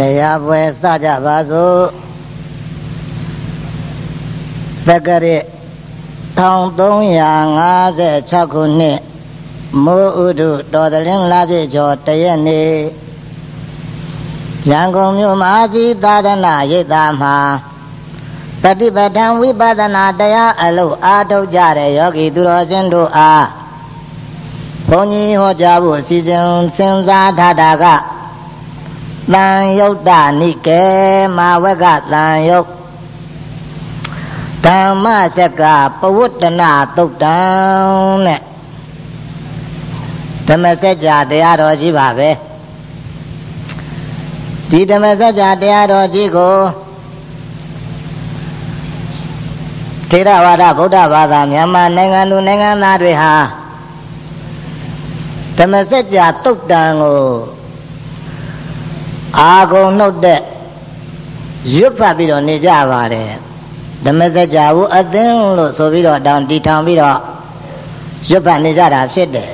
တရားပွဲစကြပါစို့တက္ကရာ1356ခုနှစ်မိုးဥဒုတော်တလင်းလာပြည့်ကျော်တရက်နေ့ရန်ကုန်မြို့မဟာစီသာဒနာရိပ်သာမှာပฏิပဋ္ဌာန်ဝိပဿနာတရားအလုပ်အားထုတ်ကြတဲ့ယောဂီသူတော်စင်တို့အားဘုန်းကြီးဟောကြားဖို့အစီအစဉ်စဉ်းစားထားတာက တန်ယုတ်တနိကေမာဝကတန်ယုတ်ဓမ္မစကပဝတ္တနာသုတ်တံနဲ့ဓမ္မစကြာတရားတော်ကြီးပါပဲဒီဓမ္မစကြာတရားတော်ကြီးကိုထေရဝါဒဗုဒ္ဓဘာသာမြန်မာနိုင်ငံသူနိုင်ငံသားတွေဟာဓမ္မစကြာသုတ်တံကို အာဂုံနှုတ်တဲ့ရွတ်ဖတ်ပြီးတော့နေကြပါတယ်ဓမ္မစကြာဝအသင်းလို့ဆိုပြီးတော့တောင်တီထောင်ပြီးတော့ရွတ်ဖတ်နေကြတာဖြစ်တယ်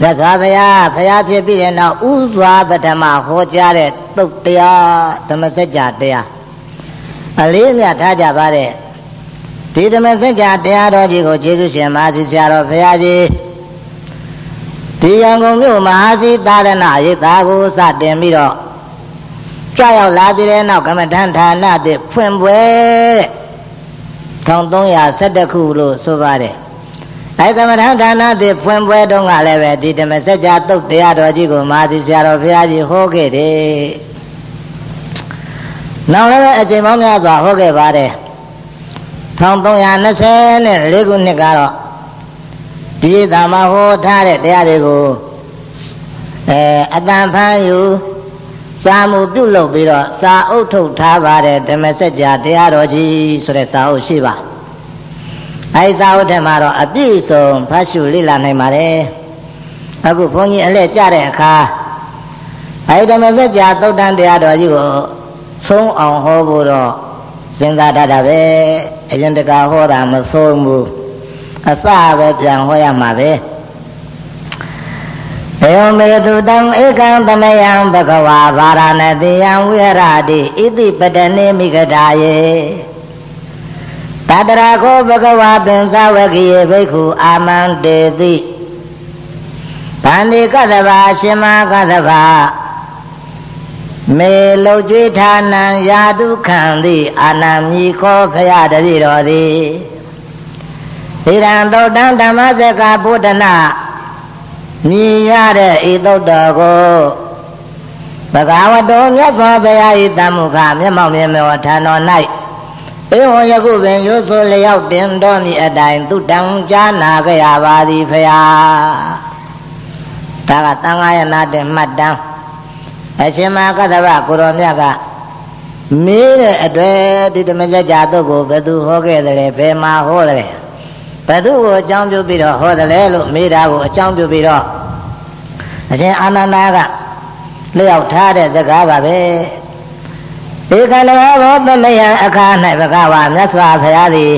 မြတ်စွာဘုရားဘုရားဖြစ်ပြီးတဲ့နောက်ဥစွာပထမဟောကြားတဲ့သုတ်တရားဓမ္မစကြာတရားအလေးအမြတ်ထားကြပါတဲ့ဒီဓမ္မစကြာတရားတော်ကြီးကိုကျေးဇူးရှင်မဟာစီဆရာတော်ဘုရားကြီး ဒီရန်ကုန်မြို့မဟာစီသာသနာရိပ်သာကိုစတင်ပြီးတော့ကြွရောက်လာပြီးတဲ့နောက်ကမ္မဋ္ဌာန်းဌာနသစ်ဖွင့်ပွဲ1312ခုလို့ဆိုပါတယ်အဲကမ္မဋ္ဌာန်းဌာနသစ်ဖွင့်ပွဲတုန်းကလည်းပဲဒီဓမ္မစကြာတုတ်တရားတော်ကြီးကိုမဟာစီဆရာတော်ဘုရားကြီးဟောခဲ့တယ်နောက်လည်းအချိန်ပေါင်းများစွာဟောခဲ့ပါတယ်1324ခုနှစ်ကတော့ ဒီသာမဟောထားတဲ့တရားတွေကိုအဲအတန်ဖန်ယူစာမှုပြုလုပ်ပြီးတော့စာအုပ်ထုတ်ထားပါတယ်ဓမ္မစကြာတရားတော်ကြီးဆိုတဲ့စာအုပ်ရှိပါအဲဒီစာအုပ်ထဲမှာတော့အပြည့်စုံဖတ်ရှုလေ့လာနိုင်ပါတယ်အခုဘုန်းကြီးအလှည့်ကြတဲ့အခါအဲဒီဓမ္မစကြာသုတ်တန်တရားတော်ကြီးကိုဆုံးအောင်ဟောဖို့တော့စဉ်းစားထားတာပဲအရင်တကဟောတာမဆုံးဘူး အစပဲပြန်ဟောရမှာပဲေယံမေတုတံဧကံသမယံဘဂဝါဗာရာဏတိယံဝိရတိဣတိပတနေမိဂဒာယေတတရာခောဘဂဝါပင်စဝကိယေဘိက္ခုအာမန္တေတိဗန္ဒီကသဘာရှင်မကသဘာမေလုတ်ကြွေးဌာနံယာတုခံသည်အာနံမြီခောဖရတတိတော်သည် ဣရံသုတ်တံဓမ္မစကဗုဒ္ဓနာမြည်ရတဲ့ဤသုတ်တော်ကိုဘဂဝတောမြတ်စွာဘုရား၏တမ္မုခမျက်မှောက်မြင်မောဌာတော်၌ဧဝံယခုပင်ရိုးဆိုလျောက်တင်တော်မူအတိုင်းသူတံကြားနာကြရပါသည်ဖရာဒါကတန်ဃာယနာတင်မှတ်တမ်းအရှင်မကတ္တဗကိုရောမြတ်ကမေးတဲ့အတွေ့ဒီသမစကြာတုတ်ကိုဘယ်သူဟောခဲ့တယ်ဘယ်မှာဟောတယ် ဘသူ့ကိုအကြောင်းပြုပြီးတော့ဟောတယ်လဲလို့မေးတာကိုအကြောင်းပြုပြီးတော့အရှင်အာနန္ဒာကလျှောက်ထားတဲ့စကားပါပဲဧကလဝသောသမယံအခါ၌ဘဂဝါမြတ်စွာဘုရားသည်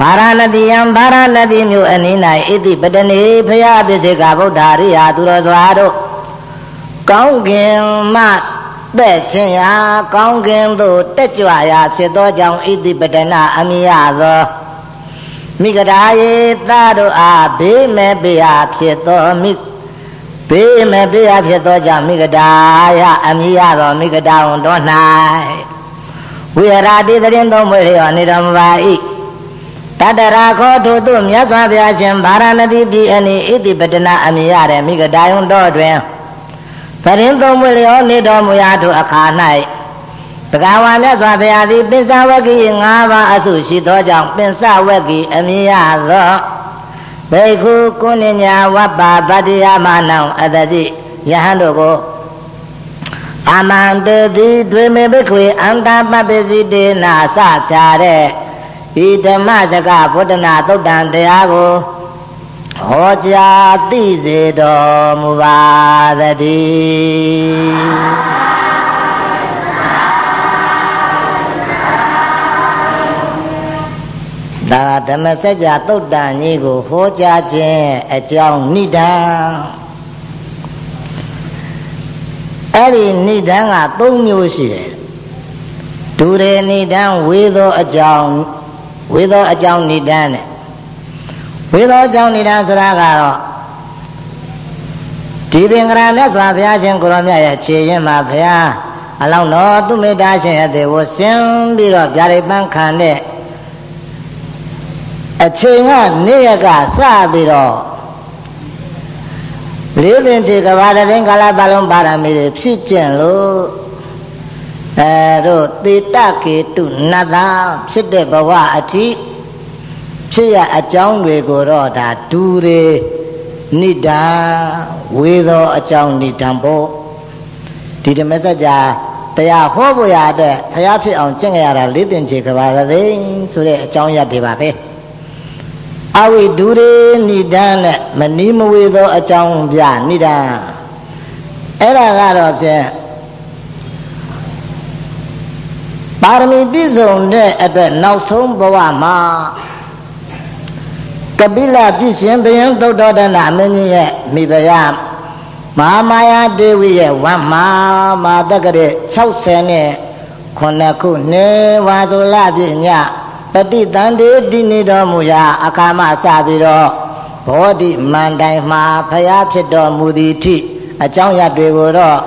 ဗာရာဏတိယံဗာရာဏတိမြို့အနီး၌ဣတိပတနေဖရာပစ္စေကဗုဒ္ဓရိယာသူတော်စွာတို့ကောင်းကင်မှတဲ့ရှင်ရာကောင်းကင်သို့တက်ကြွရာဖြစ်သောကြောင့်ဣတိပတနာအမိယသော မိဂရာယေသတို့အားဘေးမဲ့ပေဟာဖြစ်သောမိဘေးမဲ့ပေဟာဖြစ်သောကြောင့်မိဂရာယအမိယသောမိဂရာဝံတော်၌ဝိရတိတရင်သုံးမွေလျောနေတော်မူပါ၏တတရာခောထို့သို့မြတ်စွာဘုရားရှင်ဗာရာဏသီပြည်အနိဣတိပတနာအမိရတဲ့မိဂဒါယုံတော်တွင်ပရင်သုံးမွေလျောနေတော်မူရာထိုအခါ၌ တက္ကဝါမြတ်စွာဘုရားသည်ပင်စဝဂ္ဂိ၅ပါးအစုရှိသောကြောင့်ပင်စဝဂ္ဂိအမိယသောဘေခုကုဏညာဝပ္ပါဗတ္တိယမနံအတတိယဟန်တို့ကိုအမန္တတိဒွေမေဘိခွေအန္တပပ္ပစီတေနာစဖြာတဲ့ဤဓမ္မစကဗုဒ္ဓနာသုတ်တံတရားကိုဟောကြားသိစေတော်မူပါသတည်း ဓမ္မစကြာသုတ်တန်ကြီးကိုဟောကြားခြင်းအကြောင်းနိဒာအဲ့ဒီဏိဒံက၃မျိုးရှိတယ်ဒူရေဏိဒံဝေသောအကြောင်းဝေသောအကြောင်းဏိဒံနဲ့ဝေသောအကြောင်းဏိဒံဆိုတာကတော့ဒီပင်ကရမြတ်စွာဘုရားရှင်ကိုရောမြတ်ရဲ့ခြေရင်မှာဘုရားအလောင်းတော်သူမေတ္တာရှင်ရဲ့တေဝဆင်းပြီးတော့ဗျာဒိပန်းခံတဲ့ အချိန်ကနေ့ရက်ကစပြီးတော့လေးပင်ခြေကဘာတရင်ကာလပတ်လုံးပါရမီတွေဖြစ်ကျင်လို့အဲတို့တေတကေတုနတ်သာဖြစ်တဲ့ဘဝအထိဖြစ်ရအကြောင်းတွေကိုတော့ဒါဒူတွေနိဒာဝေသောအကြောင်းနိဒံဖို့ဒီဓမ္မစကြာတရားဟောဖို့ရအတွက်ဖျားဖြစ်အောင်ကျင့်ကြရတာလေးပင်ခြေကဘာတရင်ဆိုတဲ့အကြောင်းရတွေပါပဲ အဝိဒူရေနိဒံနဲ့မနီးမဝေသောအကြောင်းပြနိဒံအဲ့ဒါကတော့ဖြင့်ပါရမီပြည့်စုံတဲ့အတွက်နောက်ဆုံးဘဝမှာကပိလပြည့်ရှင်ဘယံသုတ်တော်တနာမင်းကြီးရဲ့မိဖုရားမဟာမာယာဒေဝီရဲ့ဝမ်းမာမာတက္ကရေ60နဲ့ခုနှစ်ခုနေဝါဆိုလပြည့်ည ပฏิတန်တေတည်နေတော်မူရာအခါမစပြီးတော့ဘောဓိမန္တိုင်မှာဖျားဖြစ်တော်မူသည်ထိအကြောင်းရတွေကိုတော့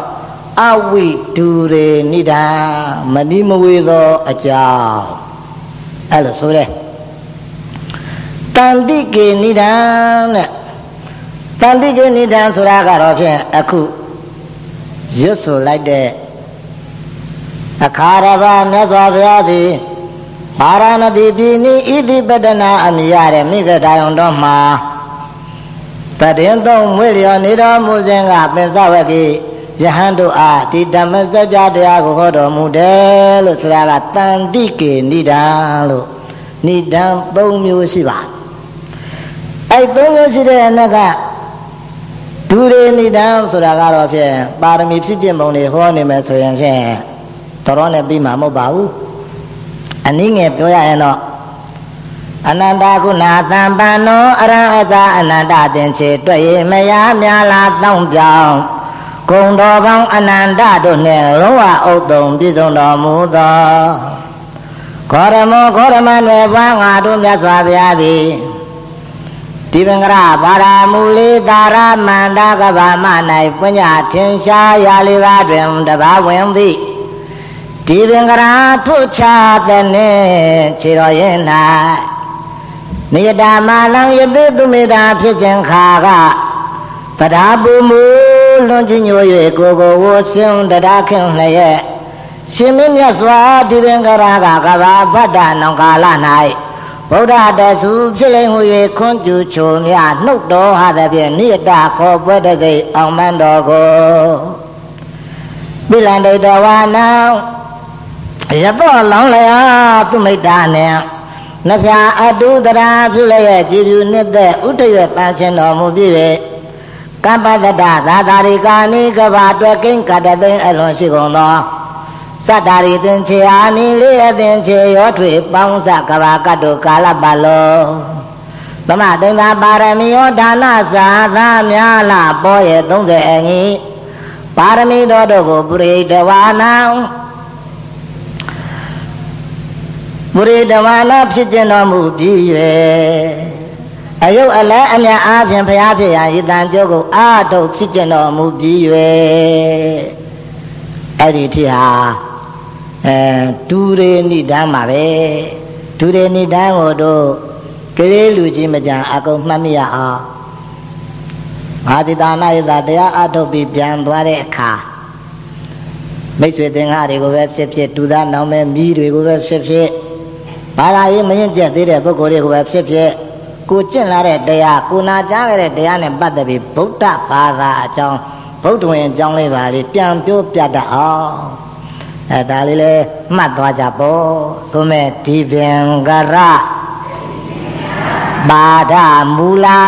အဝိဒူရေနိဒာမနိမဝေသောအကြောင်းအဲ့လိုဆိုတဲ့တန်တိကေနိဒာနဲ့တန်တိကေနိဒာဆိုတာကတော့ဖြင့်အခုရွတ်ဆိုလိုက်တဲ့အခါရဘာမြတ်စွာဘုရားသည် ပါရဏတိပြည်နိဣတိပတနာအမိရတဲ့မိဂဒာယုံတော်မှာတရင်သုံးမွေလျော်နေတော်မူစဉ်ကပင်စဝကိယဟန်တို့အားဒီဓမ္မစကြာတရားကိုဟောတော်မူတယ်လို့ဆိုတာကတန်တိကေနိဒံလို့နိဒံ၃မျိုးရှိပါအဲ့၃မျိုးရှိတဲ့အနက်ကဒူရေနိဒံဆိုတာကတော့ဖြင့်ပါရမီဖြစ်ခြင်းပုံတွေဟောနေမယ်ဆိုရင်ဖြင့်တော်တော်နဲ့ပြီးမှာမဟုတ်ပါဘူး အနည်းငယ်ပြောရရင်တော့အနန္တကုဏသံပန္နောအရဟဇာအနန္တသင်္ချေတွေ့ရမယားများလာတောင်းပြောင်းဂုံတော်ပေါင်းအနန္တတို့နှင့်လုံးဝဥတုံပြည့်စုံတော်မူသောခောရမောခောရမနွယ်ပွားငါတို့မြတ်စွာဘုရားသည်ဒီပင်္ဂရပါရမူလေးသာရမန္တကဗာမ၌ပညာထင်ရှားရာလေးပါးတွင်တဘာဝင်သည် ဒီပင်္ဂရာထုချတဲ့နဲ့ခြေတော်ရင်၌နေယတာမာလံယတိသူမေတာဖြစ်ခြင်းခါကပဒါပူမူလွန်ချင်းညို၍ကိုကိုဝဆင်းတရားခင်လျက်ရှင်မင်းမြတ်စွာဒီပင်္ဂရာကကဘာဗတ္တနောင်ကာလ၌ဗုဒ္ဓတဆူဖြစ်လိမ့်ဟူ၍ခွန်ကျူချိုမြနှုတ်တော်ဟာသည်ဖြင့်နိယတာခေါ်ပွဲတစိအောင်မန်းတော်ကိုပိလန္တိတဝါနံ ရတော့လောင်းလျာသူမိတ်တာနဲ့နှဖျာအတုတရာပြုလည်းရဲ့ကြည်ဖြူနှစ်သက်ဥထရပန်းရှင်တော်မူပြီပဲကပ္ပတတသာသာရိကာနိကဘာတွယ်ကိန်းကတသိန်းအလွန်ရှိကုန်သောစတ္တာရိသင်္ချေအာနိလေးအသင်္ချေရောထွေပေါင်းစကဘာကတုကာလပတ်လုံးသမတိန်သာပါရမီယောဒါနစာသာများလာပေါ်ရဲ့30အညီပါရမီတော်တို့ကိုပုရိတဝါနံ မုရိတဝါနာဖြစ်ကျင်တော်မူပြီး၍အယုတ်အလဲအမြအားဖြင့်ဘုရားဖြစ်ရာဤတန်ကျုပ်ကိုအာထုတ်ဖြစ်ကျင်တော်မူပြီး၍အဲ့ဒီထိဟာအဲဒူရေနိဒန်းပါပဲဒူရေနိဒန်းကိုတို့ကလေးလူကြီးမကြံအကုန်မှတ်မိရအောင်ငါစိတနာယတာတရားအထုတ်ပြီးပြန်သွားတဲ့အခါမိတ်ဆွေသင်္ဃာတွေကိုပဲဖြစ်ဖြစ်တူသားနောင်မဲ့မြည်တွေကိုပဲဖြစ်ဖြစ် ဘာသာရေးမရင်ကျက်သေးတဲ့ပုဂ္ဂိုလ်တွေကိုပဲဖြစ်ဖြစ်ကိုကျင့်လာတဲ့တရားကိုနာကြားခဲ့တဲ့တရားနဲ့ပတ်သက်ပြီးဗုဒ္ဓဘာသာအကြောင်းဗုဒ္ဓဝင်အကြောင်းလေးပါလေးပြန်ပြောပြတတ်အောင်အဲဒါလေးလည်းမှတ်သွားကြပေါ့ဆိုမဲ့ဒီပင်ကရပါဒမူလာ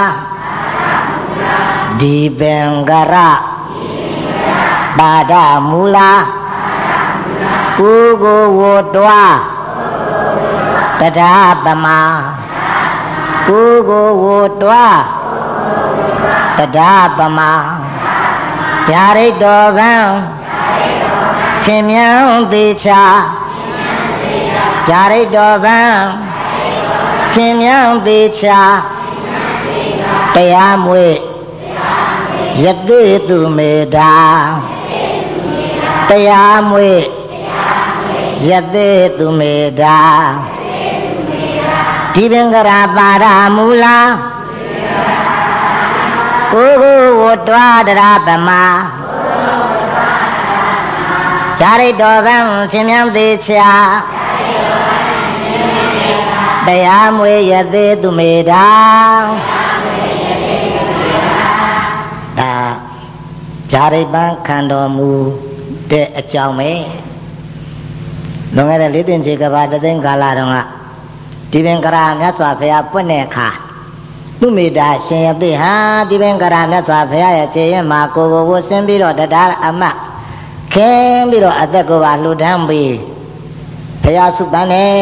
ဒီပင်ကရပါဒမူလာကိုကိုဝတွားတ ရားပမာကိုကိုဝတွားတရားပမာဗျာရိတ်တော်ကံရှင်မြန်းသေးချာဂျာရိတ်တော်ဗံရှင်မြန်းသေးချာတရားမွေယတိသူမေတာတရားမွေယတိသူမေတာ ဒီပင်္ဂရာပါရမူလာကိုကိုဝတ္တဝတရပမဇာရိတော်ကံရှင်မြန်းသေးချာတရားမွေရသေးသူမေတာဒါဇာရိပန်းခံတော်မူတဲ့အကြောင်းပဲလွန်ခဲ့တဲ့လေးတင်ချေကဘာတသိန်းကာလတုန်းက ဒီပင်ကရာမြတ်စွာဘုရားပွင့်တဲ့အခါသူမေတ္တာရှင်ရသိဟာဒီပင်ကရာမြတ်စွာဘုရားရဲ့ခြေရင်မှာကိုကိုကိုဆင်းပြီးတော့တရားအမတ်ခင်းပြီးတော့အသက်ကိုပါလှူဒန်းပြီးဘုရားစုပန်းနဲ့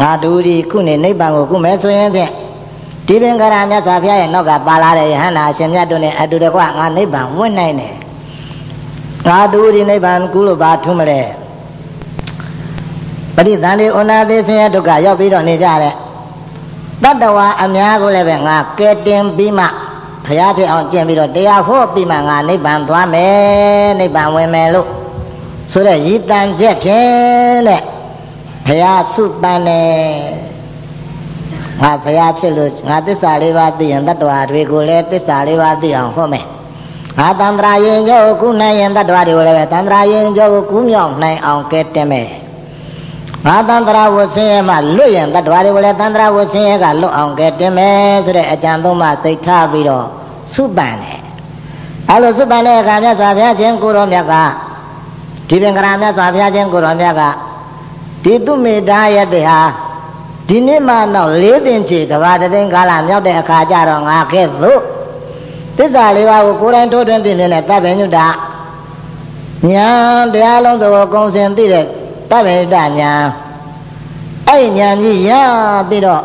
ငါတူဒီခုနေနိဗ္ဗာန်ကိုခုမဲဆိုရင်ဖြင့်ဒီပင်ကရာမြတ်စွာဘုရားရဲ့နောက်ကပါလာတဲ့ယဟန္တာရှင်မြတ်တို့နဲ့အတူတကွငါနိဗ္ဗာန်ဝင်နိုင်တယ်ငါတူဒီနိဗ္ဗာန်ကူလို့ပါထုံးမလဲ ပရိသန္တိဩနာသေးဆင်းရဲဒုက္ခရောက်ပြီးတော့နေကြတဲ့တတ္တဝါအများကိုလည်းပဲငါကဲတင်ပြီးမှဘုရားဖြစ်အောင်ကျင့်ပြီးတော့တရားဟောပြီးမှငါနိဗ္ဗာန်သွားမယ်နိဗ္ဗာန်ဝင်မယ်လို့ဆိုတဲ့ရည်တန်ချက်ဖြင့်တဲ့ဘုရားစုပန်းတယ်ငါဘုရားဖြစ်လို့ငါသစ္စာလေးပါးသိရင်တတ္တဝါတွေကိုလည်းသစ္စာလေးပါးသိအောင်ဟောမယ်ငါတန္တရာယင်ကျော်ကုနိုင်ရင်တတ္တဝါတွေကိုလည်းပဲတန္တရာယင်ကျော်ကိုကူးမြောက်နိုင်အောင်ကဲတင်မယ် ငါတန္တရာဝဆင်းရဲမှလွတ်ရင်တတ္တဝါတွေကိုလည်းတန္တရာဝဆင်းရဲကလွတ်အောင်ကဲတင်မယ်ဆိုတဲ့အကြံသုံးပါစိတ်ထားပြီးတော့စုပန်တယ်အဲလိုစုပန်တဲ့အခါမြတ်စွာဘုရားရှင်ကိုရောမြတ်ကဒီပင်ကရာမြတ်စွာဘုရားရှင်ကိုရောမြတ်ကဒီသူမေတ္တာရတဲ့ဟာဒီနေ့မှတော့လေးသိင်ချေကဘာတသိန်းကာလမြောက်တဲ့အခါကျတော့ငါကဲ့သို့သစ္စာလေးပါးကိုကိုယ်တိုင်ထိုးထွင်းသိမြင်တဲ့တပ်ပင်ညုတညာတရားလုံးစုံကိုကုံစင်သိတဲ့ တပ်ပင်ညုတညာအဲ့ညာကြီးရပြီးတော့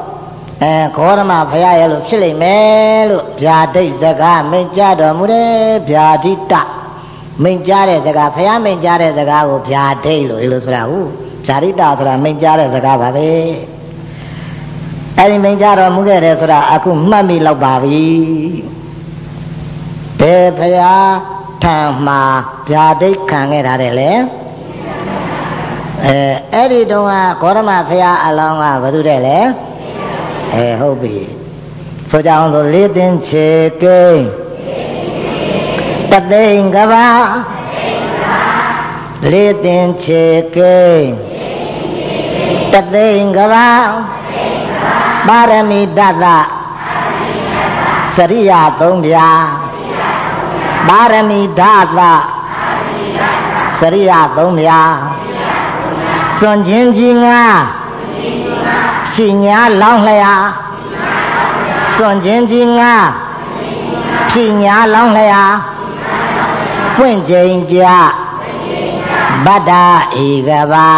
အဲခောရမဖရာရဲ့လို့ဖြစ်လိမ့်မယ်လို့ဗျာဒိတ်စကားမိန့်ကြတော်မူတယ်ဗျာဒိတမိန့်ကြတဲ့စကားဖရာမိန့်ကြတဲ့စကားကိုဗျာဒိတ်လို့ဒီလိုဆိုတာဟုတ်ဗျာဒိတဆိုတာမိန့်ကြတဲ့စကားပါပဲအဲ့ဒီမိန့်ကြတော်မူခဲ့တယ်ဆိုတာအခုမှတ်မိလောက်ပါပြီဘယ်ဖရာထံမှာဗျာဒိတ်ခံခဲ့တာတဲ့လေ အဲအဲ့ဒီတုန်းကဂေါရမဖရာအလောင်းကဘယ်သူတဲ့လဲအဲဟုတ်ပြီဆိုကြအောင်ဆိုလေးသိန်းချေကိန်းတသိန်းကဘာလေးသိန်းချေကိန်းတသိန်းကဘာပါရမီတတစရိယသုံးပြာပါရမီဓာတစရိယသုံးပြာ စွန်ချင်းကြီးငါရှိညာလောင်းလျာစွန်ချင်းကြီးငါရှိညာလောင်းလျာပွင့်ချိန်ကြဗတ္တဧကဘာ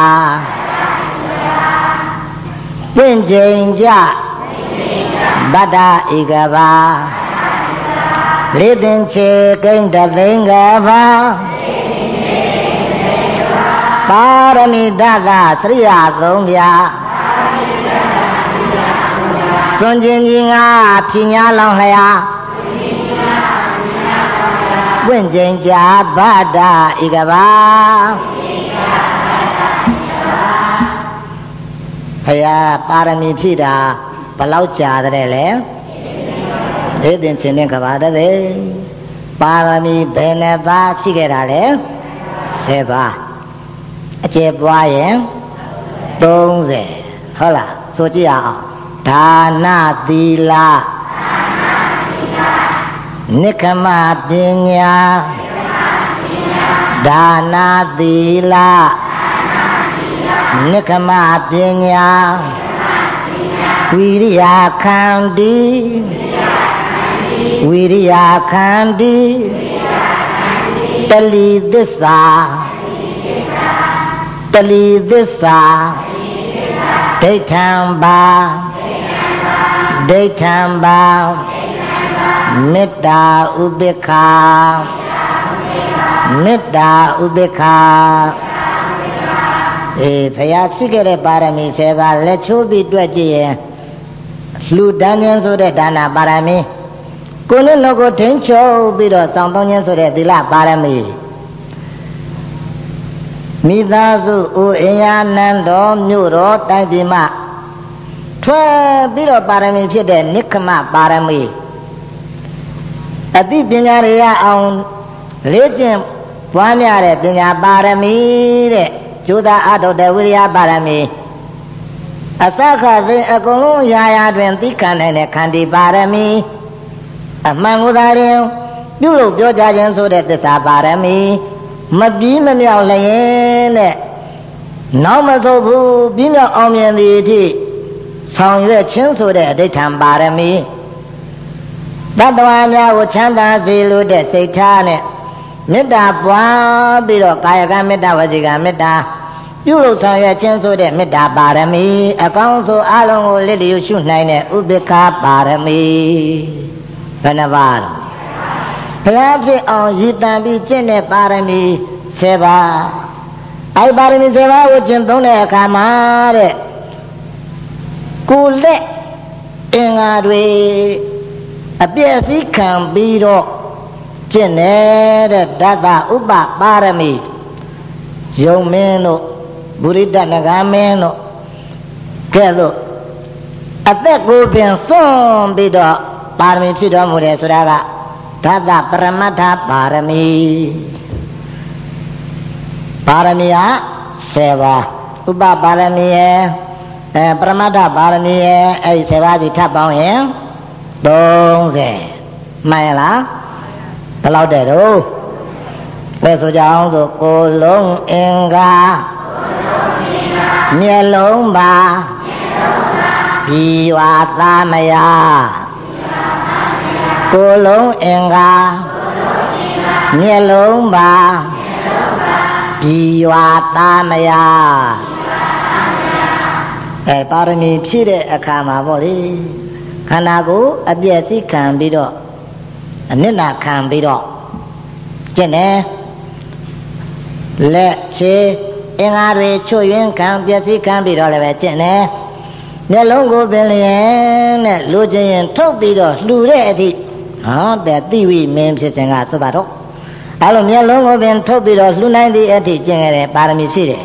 ပွင့်ချိန်ကြဗတ္တဧကဘာလေးတင်ချေကိန်းတသိင်္ဂဘာပါ ရမီတကသရိယာသုံးပြစွန်ကျင်ကြီးငါဖြညာလောင်းလျာပွင့်ကျင်ကြဗဒ္ဒဧကဘာဖယားပါရမီဖြည့်တာဘလောက်ကြာတဲ့လဲဧတင်ချင်းနဲ့ကဘာတဲ့ပါရမီဘယ်နှပါဖြည့်ခဲ့တာလဲ10ပါ အကျေပွားရင်30ဟုတ်လားဆိုကြည့်အောင်ဒါနသီလနိခမပညာဒါနသီလနိခမပညာဝိရိယခန္တီဝိရိယခန္တီတလီသစ္စာတ လီသစ္စာဒိဋ္ဌံပါဒိဋ္ဌံပါမေတ္တာဥပိ္ပခာမေတ္တာဥပေက္ခအေးဖရာဖြစ်ခဲ့တဲ့ပါရမီ10ပါးလက်ချိုးပြီးတွက်ကြည့်ရင်လှူဒန်းခြင်းဆိုတဲ့ဒါနပါရမီကိုယ်နဲ့တော့ကိုထိန်ချုပ်ပြီးတော့စောင့်ပေါင်းခြင်းဆိုတဲ့သီလပါရမီ မိသားစုအိုအိယာနန္တော်မြို့တော်တိုင်းပြည်မှာထွက်ပြီးတော့ပါရမီဖြစ်တဲ့နိခမပါရမီအသိပညာတွေရအောင်လေ့ကျင့်ပွားများတဲ့ပညာပါရမီတဲ့ကျိုးသာအထုတ်တဲ့ဝိရိယပါရမီအစခသိအကုန်လုံးရာရာတွင်သိခံနိုင်တဲ့ခန္တီပါရမီအမှန်ကိုယ်သာရင်ပြုလို့ပြောကြခြင်းဆိုတဲ့သစ္စာပါရမီ မပြီးမမြောက်လျင်တဲ့နောက်မဆုံးဘူးပြီးမြောက်အောင်မြင်သည်အထိဆောင်ရွက်ခြင်းဆိုတဲ့အဋ္ဌံပါရမီတတ္တဝါများကိုချမ်းသာစေလိုတဲ့စိတ်ထားနဲ့မေတ္တာပွားပြီးတော့ကာယကမေတ္တာဝစီကမေတ္တာပြုလုပ်ဆောင်ရွက်ခြင်းဆိုတဲ့မေတ္တာပါရမီ အကောင်းဆုံးအလုံးကိုလစ်လျူရှုနိုင်တဲ့ဥပေက္ခပါရမီဘယ်နှပါတော့ ဘုရားဖြစ်အောင်ရည်တန်ပြီးကျင့်တဲ့ပါရမီ7ပါးအဲ့ပါရမီ7ပါးကိုကျင့်သုံးတဲ့အခါမှာတဲ့ကိုလက်အင်္ဂါတွေအပြည့်အစည်းခံပြီးတော့ကျင့်နေတဲ့ဓာတဥပပါရမီယုံမင်းတို့ဘုရိတနဂမင်းတို့ကဲ့သို့အသက်ကိုပင်စွန့်ပြီးတော့ပါရမီဖြစ်တော်မူတယ်ဆိုတာက ဓာတပရမတ္ထပါရမီပါရမီဟာ7ပါးဥပပါရမီရဲ့အဲပရမတ္ထပါရမီရဲ့အဲ့ဒီ7ပါးစီထပ်ပေါင်းရင်30မှန်လားဘယ်လောက်တဲ့တော့ပဲဆိုကြအောင်ဆိုကိုလုံးအင်္ဂါမျက်လုံးပါဒီဝါသမယ ကိုလုံးအင်္ဂါမျက်လုံးပါဒီဝါသမယအဲပါရမီဖြည့်တဲ့အခါမှာပေါ့လေခန္ဓာကိုယ်အပြည့်စိခံပြီးတော့အနစ်နာခံပြီးတော့ကျင့်တယ်လက်ခြေအင်္ဂါတွေချွတ်ယွင်းခံပျက်စီးခံပြီးတော့လည်းပဲကျင့်တယ်မျက်လုံးကိုပင်လျင်နဲ့လူချင်းရင်ထုတ်ပြီးတော့လှူတဲ့အထိ ဟောတဲ့တိဝိမင်းဖြစ်ခြင်းကဆိုပါတော့အဲလိုမျက်လုံးကိုပင်ထုတ်ပြီးတော့လှူနိုင်သည့်အထိကျင့်ခဲ့တဲ့ပါရမီဖြစ်တယ်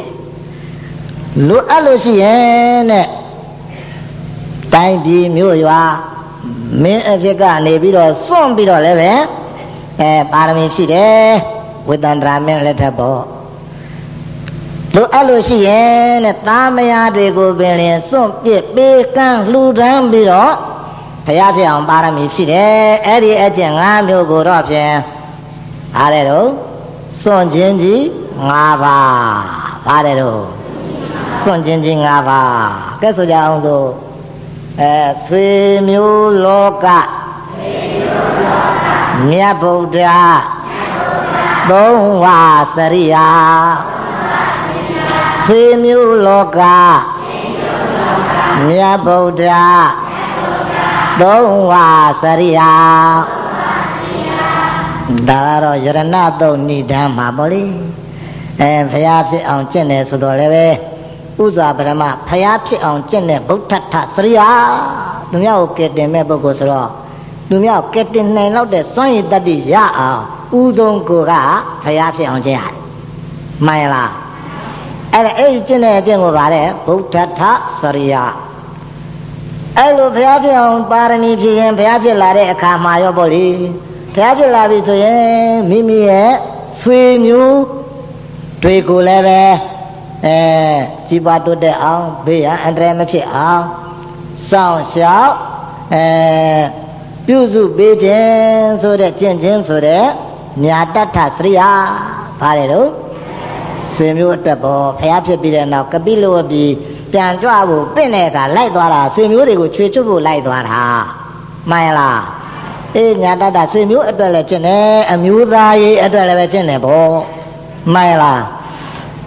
လူအပ်လို့ရှိရင်တဲ့တိုင်းပြည်မြို့ရွာမင်းအဖြစ်ကနေပြီးတော့စွန့်ပြီးတော့လည်းပဲအဲပါရမီဖြစ်တယ်ဝိတန္တရာမင်းလက်ထက်ပေါ့လိုအပ်လို့ရှိရင်တဲ့သားမယားတွေကိုပင်လင်စွန့်ပစ်ပေးကမ်းလှူဒန်းပြီးတော့ ဘုရားဖြစ်အောင်ပါရမီဖြစ်တယ်အဲ့ဒီအကျင့်၅မျိုးကိုတော့ဖြင့်အားတဲ့တော့စွန့်ခြင်းကြီး၅ပါးပါတယ်တော့စွန့်ခြင်းကြီး၅ပါးကဲဆိုကြအောင်ဆိုအဲဆွေမျိုးလောကမြတ်ဗုဒ္ဓသုံးဝစရိယာဆွေမျိုးလောကမြတ်ဗုဒ္ဓ သုံးဝစရိယာဒါကတော့ယရဏတုတ်ဏိဒံမှာပေါ့လေအဲဖရာဖြစ်အောင်ကျင့်တယ်ဆိုတော့လည်းပဲဥစွာပရမဖျားဖြစ်အောင်ကျင့်တဲ့ဗုဒ္ဓထစရိယာသူများကိုကဲတင်မဲ့ပုဂ္ဂိုလ်ဆိုတော့သူများကဲတင်နိုင်တော့တဲ့စွန့်ရည်တတ္တိရအောင်ဥဆုံးကိုကဖျားဖြစ်အောင်ကျင့်ရတယ်မှန်လားအဲ့ဒါအဲ့ဒီကျင့်တဲ့အကျင့်ကိုဗါတဲ့ဗုဒ္ဓထစရိယာ အဲ့လိုဘုရားဖြစ်အောင်ပါရမီဖြစ်ရင်ဘုရားဖြစ်လာတဲ့အခါမှာရောပေါ့လေဘုရားဖြစ်လာပြီဆိုရင်မိမိရဲ့ဆွေမျိုးတွေကိုလည်းပဲအဲကြီးပွားတိုးတက်အောင်ဘေးရန်အန္တရာယ်မဖြစ်အောင်စောင့်ရှောက်အဲပြုစုပေးခြင်းဆိုတဲ့ကျင့်ခြင်းဆိုတဲ့ညာတတ္ထစရိယာပါတယ်တော့ဆွေမျိုးအတွက်ပေါ့ဖះဖြစ်ပြီးတဲ့နောက်ကပိလဝပြီ ပြန်ကြွဖို့ပင့်တဲ့အခါလိုက်သွားတာဆွေမျိုးတွေကိုချွေချွတ်ဖို့လိုက်သွားတာမှန်လားအေးညာတတ္တဆွေမျိုးအတွက်လည်းကျင့်တယ်အမျိုးသားရေးအတွက်လည်းပဲကျင့်တယ်ပေါ့မှန်လား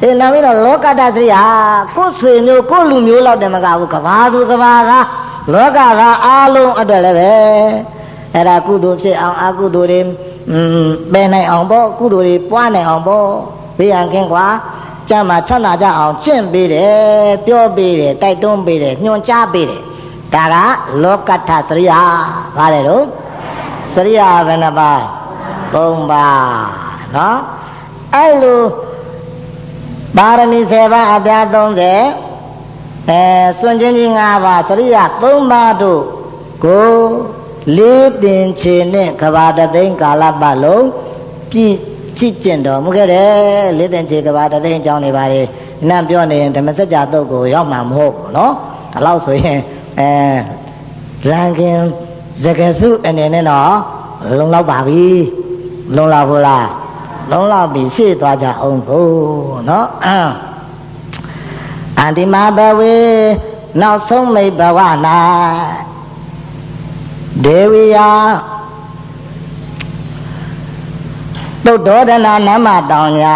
အေးနောက်ပြီးတော့လောကတသရိယာကိုယ်ဆွေမျိုးကိုယ်လူမျိုးလောက်တယ်မကဘူးကဘာသူကဘာကလောကကအားလုံးအတွက်လည်းပဲအဲ့ဒါကုသိုလ်ဖြစ်အောင်အကုသိုလ်တွေอืมပယ်နိုင်အောင်ပေါ့ကုသိုလ်တွေပွားနိုင်အောင်ပေါ့ဘေးရန်ကင်းကွာ ကျမ်းမှာချမ်းသာကြအောင်ကျင့်ပေးတယ်ပြောပေးတယ်တိုက်တွန်းပေးတယ်ညွှန်ကြားပေးတယ်ဒါကလောကထစရိယာဘာလဲတော့စရိယာဘယ်နှပါး၃ပါးနော်အဲ့လိုပါရမီ7ပါးအပြား30အဲစွန့်ချင်းကြီး5ပါးစရိယာ3ပါးတို့ကိုလေးပင်ခြေနဲ့ကဘာတသိန်းကာလပတ်လုံးပြည့် ကြည့်ကျင့်တော်မူခဲ့တယ်လေးပင်ခြေကဘာတသိန်းအကြောင်းနေပါလေနတ်ပြောနေရင်ဓမ္မစကြာတုတ်ကိုရောက်မှာမဟုတ်ဘူးနော်ဒါလို့ဆိုရင်အဲရန်ကင်စကစုအနေနဲ့တော့လုံလောက်ပါပြီလုံလောက်ဘူးလားလုံလောက်ပြီရှေ့သွားကြအောင်ဖို့နော်အန္တိမဘဝေနောက်ဆုံးမိဘဝ၌ဒေဝီယာ တုတ်တော်ဒနာနမတောင်ညာ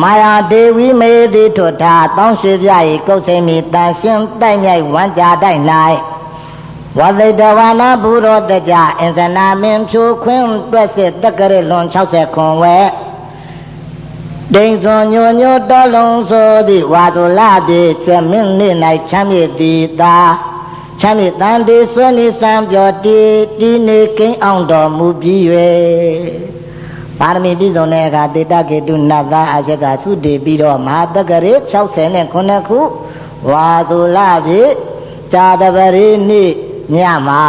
မာယာဒေဝီမေတိထွတ်တာတောင်းရွှေပြ၏ကုတ်စိမီတန်ရှင်းတိုက်မြိုက်ဝမ်းကြတိုက်၌ဝသိတဝနာဘူရောတကြအင်ဇနာမင်းဖြူခွင်းတွက်စစ်တက္ကရလွန်60ခွန်ဝဲဒိန်စွန်ညိုညိုတော်လုံးဆိုသည့်ဝါဆိုလာပြေကျွမင်းနေ၌ချမ်းမြေသည်သာချမ်းမြေတန်ဒီဆွေးနေစံပြောတီတီနေကိန်းအောင်တော်မူပြီး၍ ပါရမီပြည့်စုံတဲ့အခါတေတကေတုနတ်သားအချက်ကသုတေပြီးတော့မဟာတက္ကရေ69ခုဝါဆိုလာပြေဇာတပရိနိညမှာ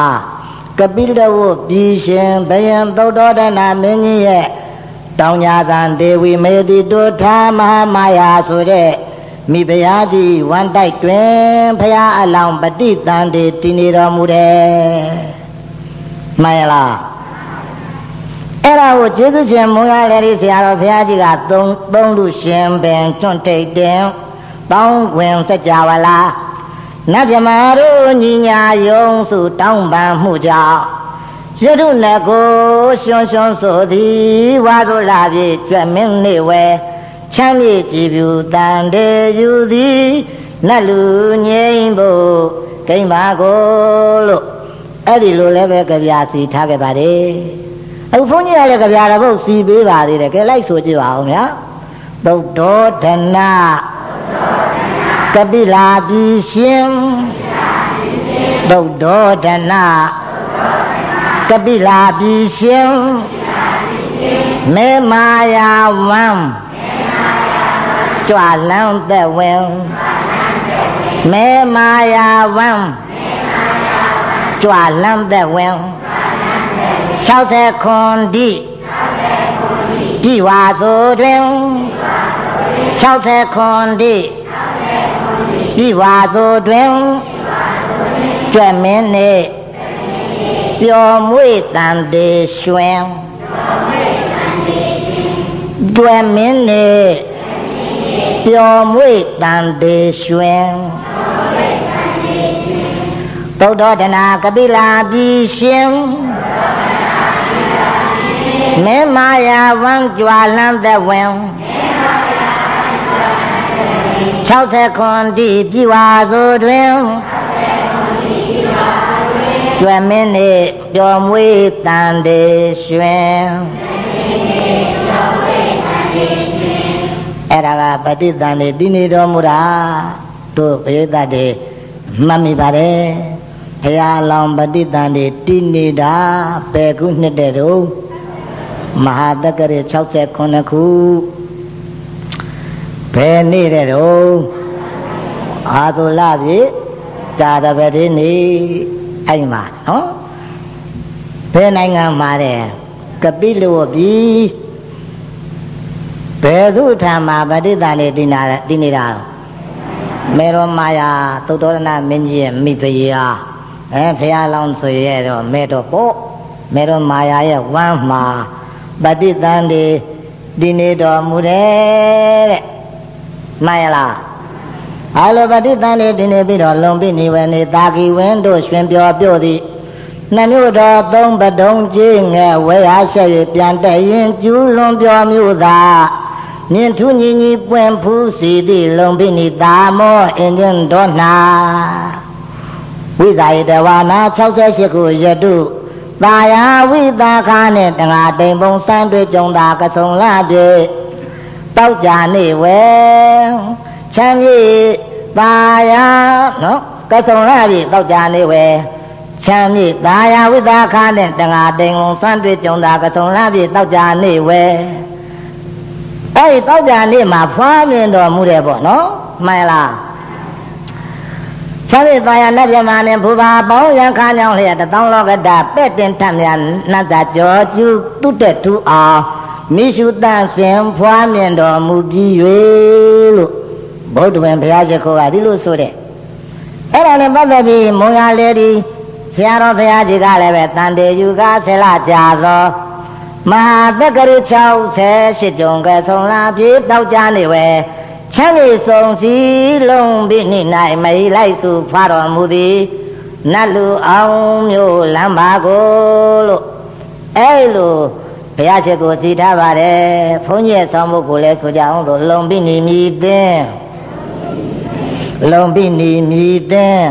ကပိလဝပြည်ရှင်ဘယံသုတ်တော်ဒနာမင်းကြီးရဲ့တောင်ညာသံဒေဝီမေတိတုထာမဟာမာယာဆိုတဲ့မိဖုရားကြီးဝမ်းတိုက်တွင်ဖုရားအလောင်းပฏิတန်တေတည်နေတော်မူတယ်မှန်လားအဲ့ ဒါကိုကျေးဇူးရှင်မုန်းရလည်းဒီဆရာတော်ဘုရားကြီးကသုံးသုံးလူရှင်ပင်တွန့်ထိတ်တင်တောင်းခွင်စကြဝဠာနတ်မြမာတို့ညီညာယုံစုတောင်းပန်မှုကြောင့်ယတုနကိုရှွန်ရှွန်ဆိုသည်ဝါဆိုလာပြေကြွမင်းနေဝဲချမ်းမြေကြည်ပြူတန်တေယူသည်နတ်လူငြိမ့်ဖို့ဂိမ့်ပါကိုလို့အဲ့ဒီလိုလည်းပဲကြပြစီထားခဲ့ပါတယ် အခုဘုန်းကြီးကလည်းကြပြတော်ဘုတ်စီပေးပါသေးတယ်ကဲလိုက်ဆိုကြည့်ပါဦးဗျာသုတ်တော်ဒနာကပိလာပြည်ရှင်သုတ်တော်ဒနာကပိလာပြည်ရှင်မေမာယာဝံကြွလန်းသက်ဝင်မေမာယာဝံကြွလန်းသက်ဝင် 60ခွန်ဒီပြည်ဝါသို့တွင်60ခွန်ဒီပြည်ဝါသို့တွင်ကြွမင်းနေပျော်မွေ့တန်တေရွှင်ကြွမင်းနေပျော်မွေ့တန်တေရွှင်သုဒ္ဓဒနာကပိလာပြည်ရှင် မေမာယာဝံကြွာလန်းသက်ဝင်60ခွန်တိပြည်ဝါသို့တွင်ကျွမ်းမင်းနေပျော်မွေးတန်တေရွှင်အဲ့ဒါကပฏิတန်နေတည်နေတော်မူတာတို့ဘေးသက်တွေမှတ်မိပါတယ်ဘုရားလောင်ပฏิတန်နေတည်နေတာဘယ်ခုနှစ်တဲ့တော့ မဟာတက္ကရေ69ခုဘယ်နေ့တဲ့တော့အာသုလပြေဇာတပတိနေအဲ့မှာနော်ဘယ်နိုင်ငံမှာတဲ့ကပိလဝပြည်ဘယ်သူထံမှာပဋိသန္ဓေဒီနာဒီနေတာမေရောမာယာသုတ္တရဏမင်းကြီးရဲ့မိဖုရားအဲဖះလောင်းဆိုရဲတော့မေတော့ပေါ့မေရောမာယာရဲ့ဝမ်းမှာ ပဋိသန္ဓေဒီနေတော်မူတယ်တဲ့မှန်ရလားအလိုပဋိသန္ဓေဒီနေပြီးတော့လုံပြီးနေဝဲနေတာကီဝင်းတို့ရှင်ပြောပြုတ်သည်နှမျိုးတော်သုံးပဒုံကြီးငယ်ဝဲအားဆက်၍ပြန်တက်ရင်ကျူးလွန်ပြောမျိုးသာမြင်ထူးညီညီပွင့်ဖူးစီသည့်လုံပြီးနေတာမောအင်ဂျင်တော်နာဝိဇာယတဝါနာ68ခုယတု သာယာဝိတာခာနဲ့တငါတိမ်ပုံစံတွေ့ကြုံတာကဆုံလာပြေတောက်ကြနေဝဲချမ်းမြေသာယာနော်ကဆုံလာပြေတောက်ကြနေဝဲချမ်းမြေသာယာဝိတာခာနဲ့တငါတိမ်ပုံစံတွေ့ကြုံတာကဆုံလာပြေတောက်ကြနေဝဲအဲ့ဒီတောက်ကြနေမှာဖွားမြင်တော်မူတယ်ပေါ့နော်မှန်လား သဗ္ဗေပါယနတ်မြမနဲ့ဘူဘာပေါင်းရန်ခါကြောင့်လျက်တသောလောကတာပဲ့တင်ထမြနတ်သာကြောကျူတုတက်ထူအောင်မိရှုတန့်စင်ဖွားမြင်တော်မူပြီး၍လို့ဗုဒ္ဓဝင်ဘုရားရှိခိုးကဒီလိုဆိုတဲ့အဲ့ဒါနဲ့ပတ်သက်ပြီးမုံရလေဒီဆရာတော်ဘုရားကြီးကလည်းပဲတန်တေယူကဆလကြာသောမဟာတက္ကရီ68ကျုံကဆုံးလာပြေတောက်ကြနေဝဲ ချမ်းမြေဆုံးစီလုံးပိနိ၌မိလိုက်စုဖွာတော်မူသည်နတ်လူအောင်မျိုးလမ်းပါကိုလို့အဲ့လိုဘုရားချက်ကိုစီထားပါတယ်ဘုန်းကြီးရဲ့ဆောင်းဖို့ကိုလည်းဆိုကြအောင်လို့လုံပိနိမြည်သင်လုံပိနိမြည်သင်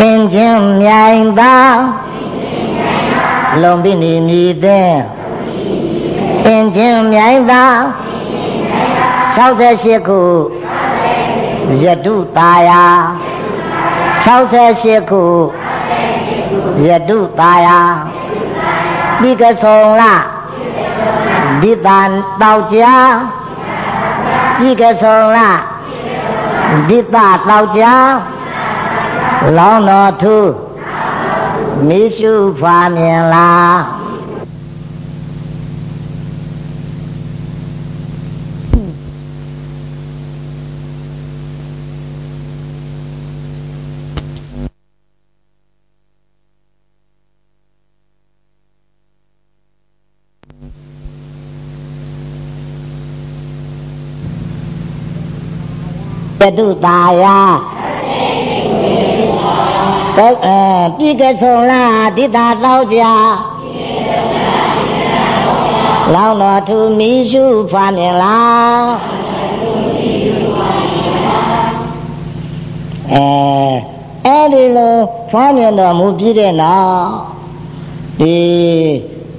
အင်းချင်းမြိုင်သာလုံပိနိမြည်သင်အင်းချင်းမြိုင်သာ 68ခုယတုတာယာ68ခုယတုတာယာဒီကဆုံလားဒီတန်တောက်ကြဒီကဆုံလားဒီတာတောက်ကြလောင်းတော်သူမိရှုဖာမြင်လား တုတာယာကောအဲပြီကဆုံလားတိတာတော့ကြလောင်းတော်သူမိရှုဖွာမြင်လားအဲအဲ့ဒီလိုဖွာမြင်တော်မူပြီးတဲ့နောက်ဒီ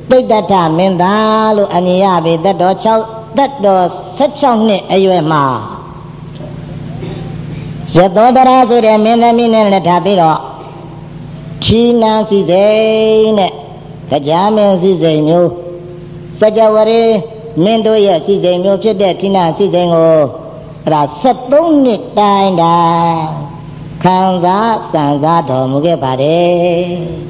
တိတ်တထမင်းသားလို့အမည်ရပြီတက်တော်6တက်တော်16နှစ်အရွယ်မှာ ရသောတရာဆိုတဲ့မင်းသမီးနဲ့လက်ထပ်ပြီးတော့ချီနန်းစီစိန်နဲ့ကြားမင်းစီစိန်မျိုးစကြဝဠာမင်းတို့ရဲ့စီစိန်မျိုးဖြစ်တဲ့ဌိနစီစိန်ကိုအဲ့ဒါ73နှစ်တိုင်တိုင်ခံစားစံစားတော်မူခဲ့ပါတယ်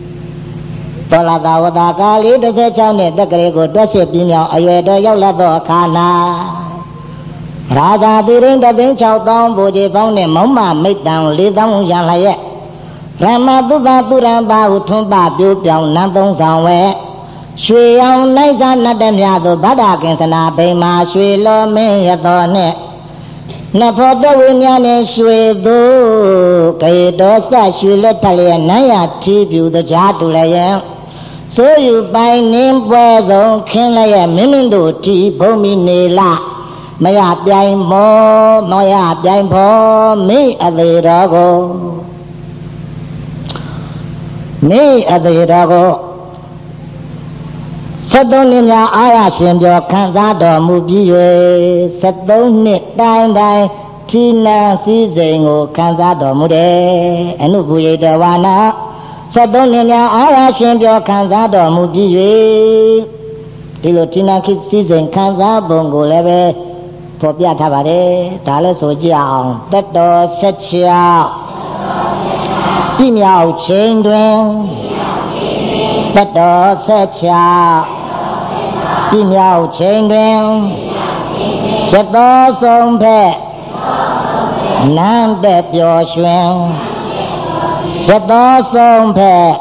တောလသာဝတာကာလီ16နှစ်တက္ကရေကိုတွက်စစ်ပြီးမြောက်အရွယ်တော်ရောက်လာသောအခါနာ ရာဇာတိရင်တသိန်း6000ဘူကြီးပေါင်းနဲ့မောင်မမိတ်တံ4000ရန်လရဲ့ရမတုပသူရံပါဟုထွန်းပပြိုးပြောင်းနန်းသုံးဆောင်ဝဲရွှေအောင်နိုင်စာနတ်တမြသို့ဗဒ္ဒကင်္စနာဘိမာရွှေလောမင်းရတော်နဲ့နဖောတဝိညာဉ်နဲ့ရွှေသူကေတော်ဆက်ရွှေလက်ထလျက်နန်းရထီးပြူတကြားတူလည်းရဲ့ဆိုယူပိုင်နင်းပွဲဆုံးခင်းလည်းရဲ့မင်းမင်းတို့ထီဘုံမီနေလား မရပြိုင်မောမရပြိုင်ဖောမိအသေးတော်ကိုမိအသေးတော်ကို73နှစ်များအာရရှင်ပြောခံစားတော်မူပြီး၍73နှစ်တိုင်တိုင်ဌိနာစည်းစိမ်ကိုခံစားတော်မူတယ်အနုဘူရိတဝါနာ73နှစ်များအာရရှင်ပြောခံစားတော်မူပြီး၍ဒီလိုဌိနာခိစည်းစိမ်ခံစားပုံကိုလည်းပဲ ဖော်ပြထားပါတယ်ဒါလည်းဆိုကြအောင်တက်တော်ဆက်ချောက်ပြမြောက်ချိန်တွင်တက်တော်ဆက်ချောက်ပြမြောက်ချိန်တွင်ရတော်ဆုံးဖက်နန်းတဲ့ပျော်ရွှင်ရတော်ဆုံးဖက်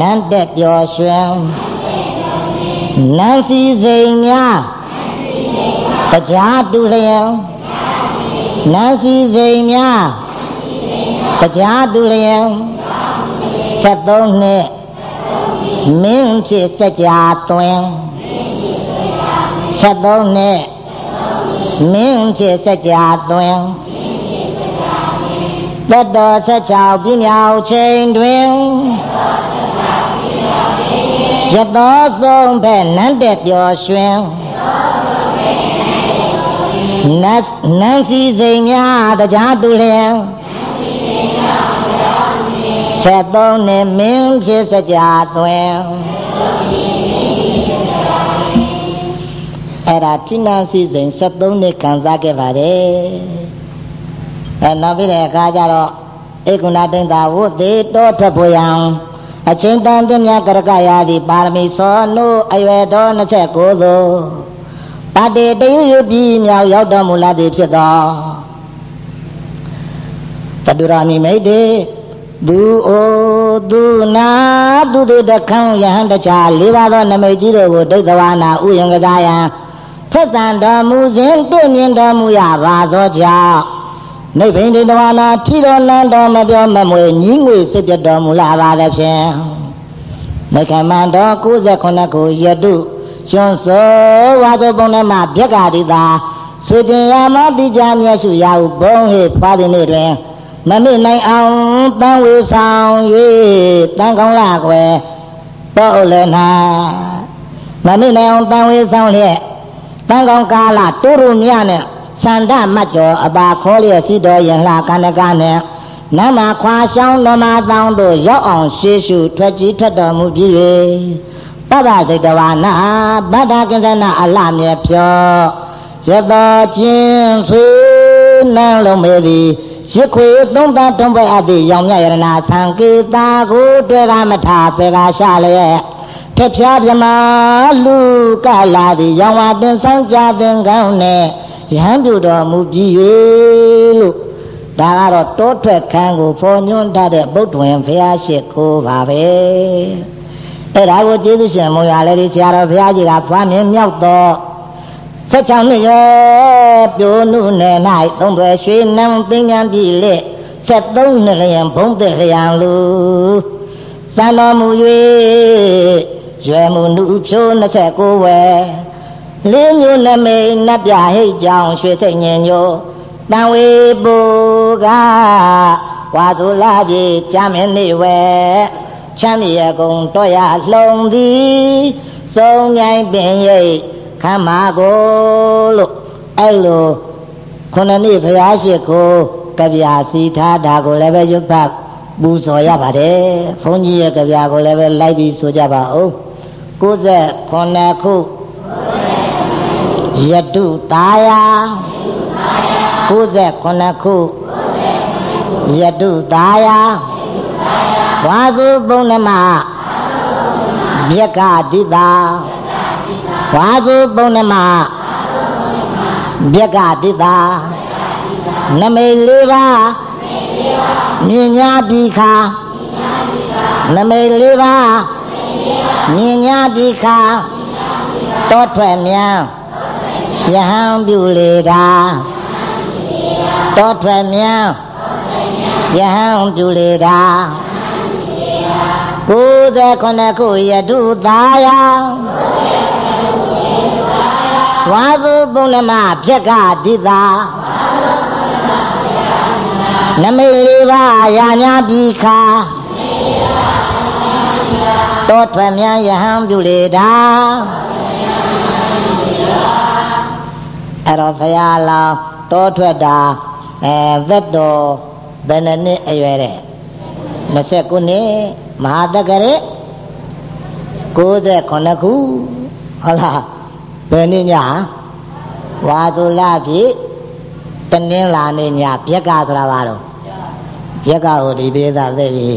နန်းတဲ့ပျော်ရွှင်နန်းစီစိန်များ တရားတူလျင်နန်းစီစိန်များတရားတူလျင်73နှစ်မင်းဖြစ်စကြာသွင်း73နှစ်မင်းဖြစ်စကြာသွင်းတတော်16ပြည့်မြောက်ချိန်တွင်ရသောဆုံးဖက်နန်းတဲ့ပျော်ရွှင် နတ်နန်းစီစိန်များတရားသူလျင်ဆက်သုံးနှစ်မင်းဖြစ်စကြသွင်အဲ့ဒါတိနာစီစဉ်73နှစ်ခံစားခဲ့ပါတယ်အဲနောက်ပြီးတဲ့အခါကျတော့ဧကုဏတိန်သာဝုသေတောထွက်ဖို့ရန်အချင်းတန်တင်မြကရကရာသည်ပါရမီစောနုအရွယ်တော်29သို့ တတေတယုပြည်မြောက်ရောက်တော်မူလာသည်ဖြစ်သောတတုရဏိမိတ်တေသူအိုသူနာသူတိတခံယဟန်တခြားလေးပါးသောနမိတ်ကြီးတို့ကိုဒိဋ္ဌဝါနာဥယံကစားယံဖက်ဆံတော်မူစဉ်တွေ့မြင်တော်မူရပါသောကြောင့်နိဗ္ဗိန္ဒိတဝါနာထီတော်နံတော်မပြောမမွေညီငွေစစ်ပြတော်မူလာပါသဖြင့်နိခမန္တော်69ခုယတု ရှင်စောဝါသောပုံနဲ့မှဗျက်ကတိသာဆွေတင်ရမတိကြမျက်စုရဟုဘုံဟိဖွာသည်နေ့တွင်မမေ့နိုင်အောင်တန်ဝေဆောင်၍တန်ကောင်းလာကွယ်တော့လည်းနာမမေ့နိုင်အောင်တန်ဝေဆောင်လျက်တန်ကောင်းကာလတိုးရမြနဲ့သန္ဓမတ်ကျော်အပါခေါ်လျက်စီတော်ရင်လှကန္နကနဲ့နမခွာဆောင်တော်မတောင်းတို့ရောက်အောင်ရှေးရှုထွက်ကြည်ထွက်တော်မူပြီး၍ ပပစိတ်တဝါနာဗဒ္ဒကင်္စနာအလှမြေဖြောရတော်ချင်းဆွေနန်းလုံးမေသည်ရခွေသုံးသားတွန်းပွဲအပ်သည့်ရောင်မြရဏဆံကေတာကိုတွေ့ကမထာပေကရှာလျက်ထက်ဖြားပြမလူကလာသည်ရောင်ဝတင်ဆောင်ကြတဲ့ကောင်းနဲ့ရဟန်းပြုတော်မူပြီး၍လို့ဒါကတော့တောထွက်ခန်းကိုဖော်ညွှန်းထားတဲ့ဗုဒ္ဓဝင်ဘုရားရှိခိုးပါပဲ အဲ့ဒါကိုကျေးဇူးရှင်မုံရလည်းဒီဆရာတော်ဘုရားကြီးကဖွားမြင်မြောက်တော့ဆက်ချောင်းနှစ်ရပြိုနုနယ်၌သုံးသွဲရွှေနံပင်ကံပြီလက်ဆက်သုံးနှစ်လျံဘုံသက်လျံလူသံတော်မူ၍ရွယ်မှုနုဖြိုး29ဝဲလေးမျိုးနမိတ်နတ်ပြဟိတ်ကြောင်ရွှေစိတ်ညင်ညိုတန်ဝေပူကဝါသူလာပြေကြမင်းနေဝဲ ချမ်းမြေကုံတော့ရလှုံသည်စုံញိုင်းပင်ရိတ်ခမ်းမာကိုလို့အဲ့လိုခုနှစ်နှစ်ဘုရားရှိခိုးကြပြစီထားတာကိုလည်းပဲရွတ်ဖတ်ပူဇော်ရပါတယ်ဘုန်းကြီးရဲ့ကြပြကိုလည်းပဲလိုက်ပြီးဆိုကြပါဦး69ခုယတုတာယာ69ခုယတုတာယာ ဝါစုပုံနမမြက်ကတိတာဝါစုပုံနမမြက်ကတိတာနမိတ်လေးပါမြင်ညာပြီခါနမိတ်လေးပါမြင်ညာပြီခါတောထွက်မြန်ယဟန်ပြုလေတာတောထွက်မြန် ယဟန်ပြုလေတာ69ခုယတုသာယဝါစုပုံနမဖြက်ကတိတာနမိတ်လေးပါရာညာပြီခါတောထွက်မြန်ယဟန်ပြုလေတာအဲ့တော့ဘုရားလောင်းတောထွက်တာအဲသက်တော် ဘယ်နှစ်အရွယ်တဲ့29နှစ်မဟာတက္ကရေ69ခုဟုတ်လားဘယ်နေ့ညဝါသုလပြည့်တနင်္လာနေ့ညပြက်ကဆိုတာဘာလို့ပြက်ကဟိုဒီသေးသားသိပြီ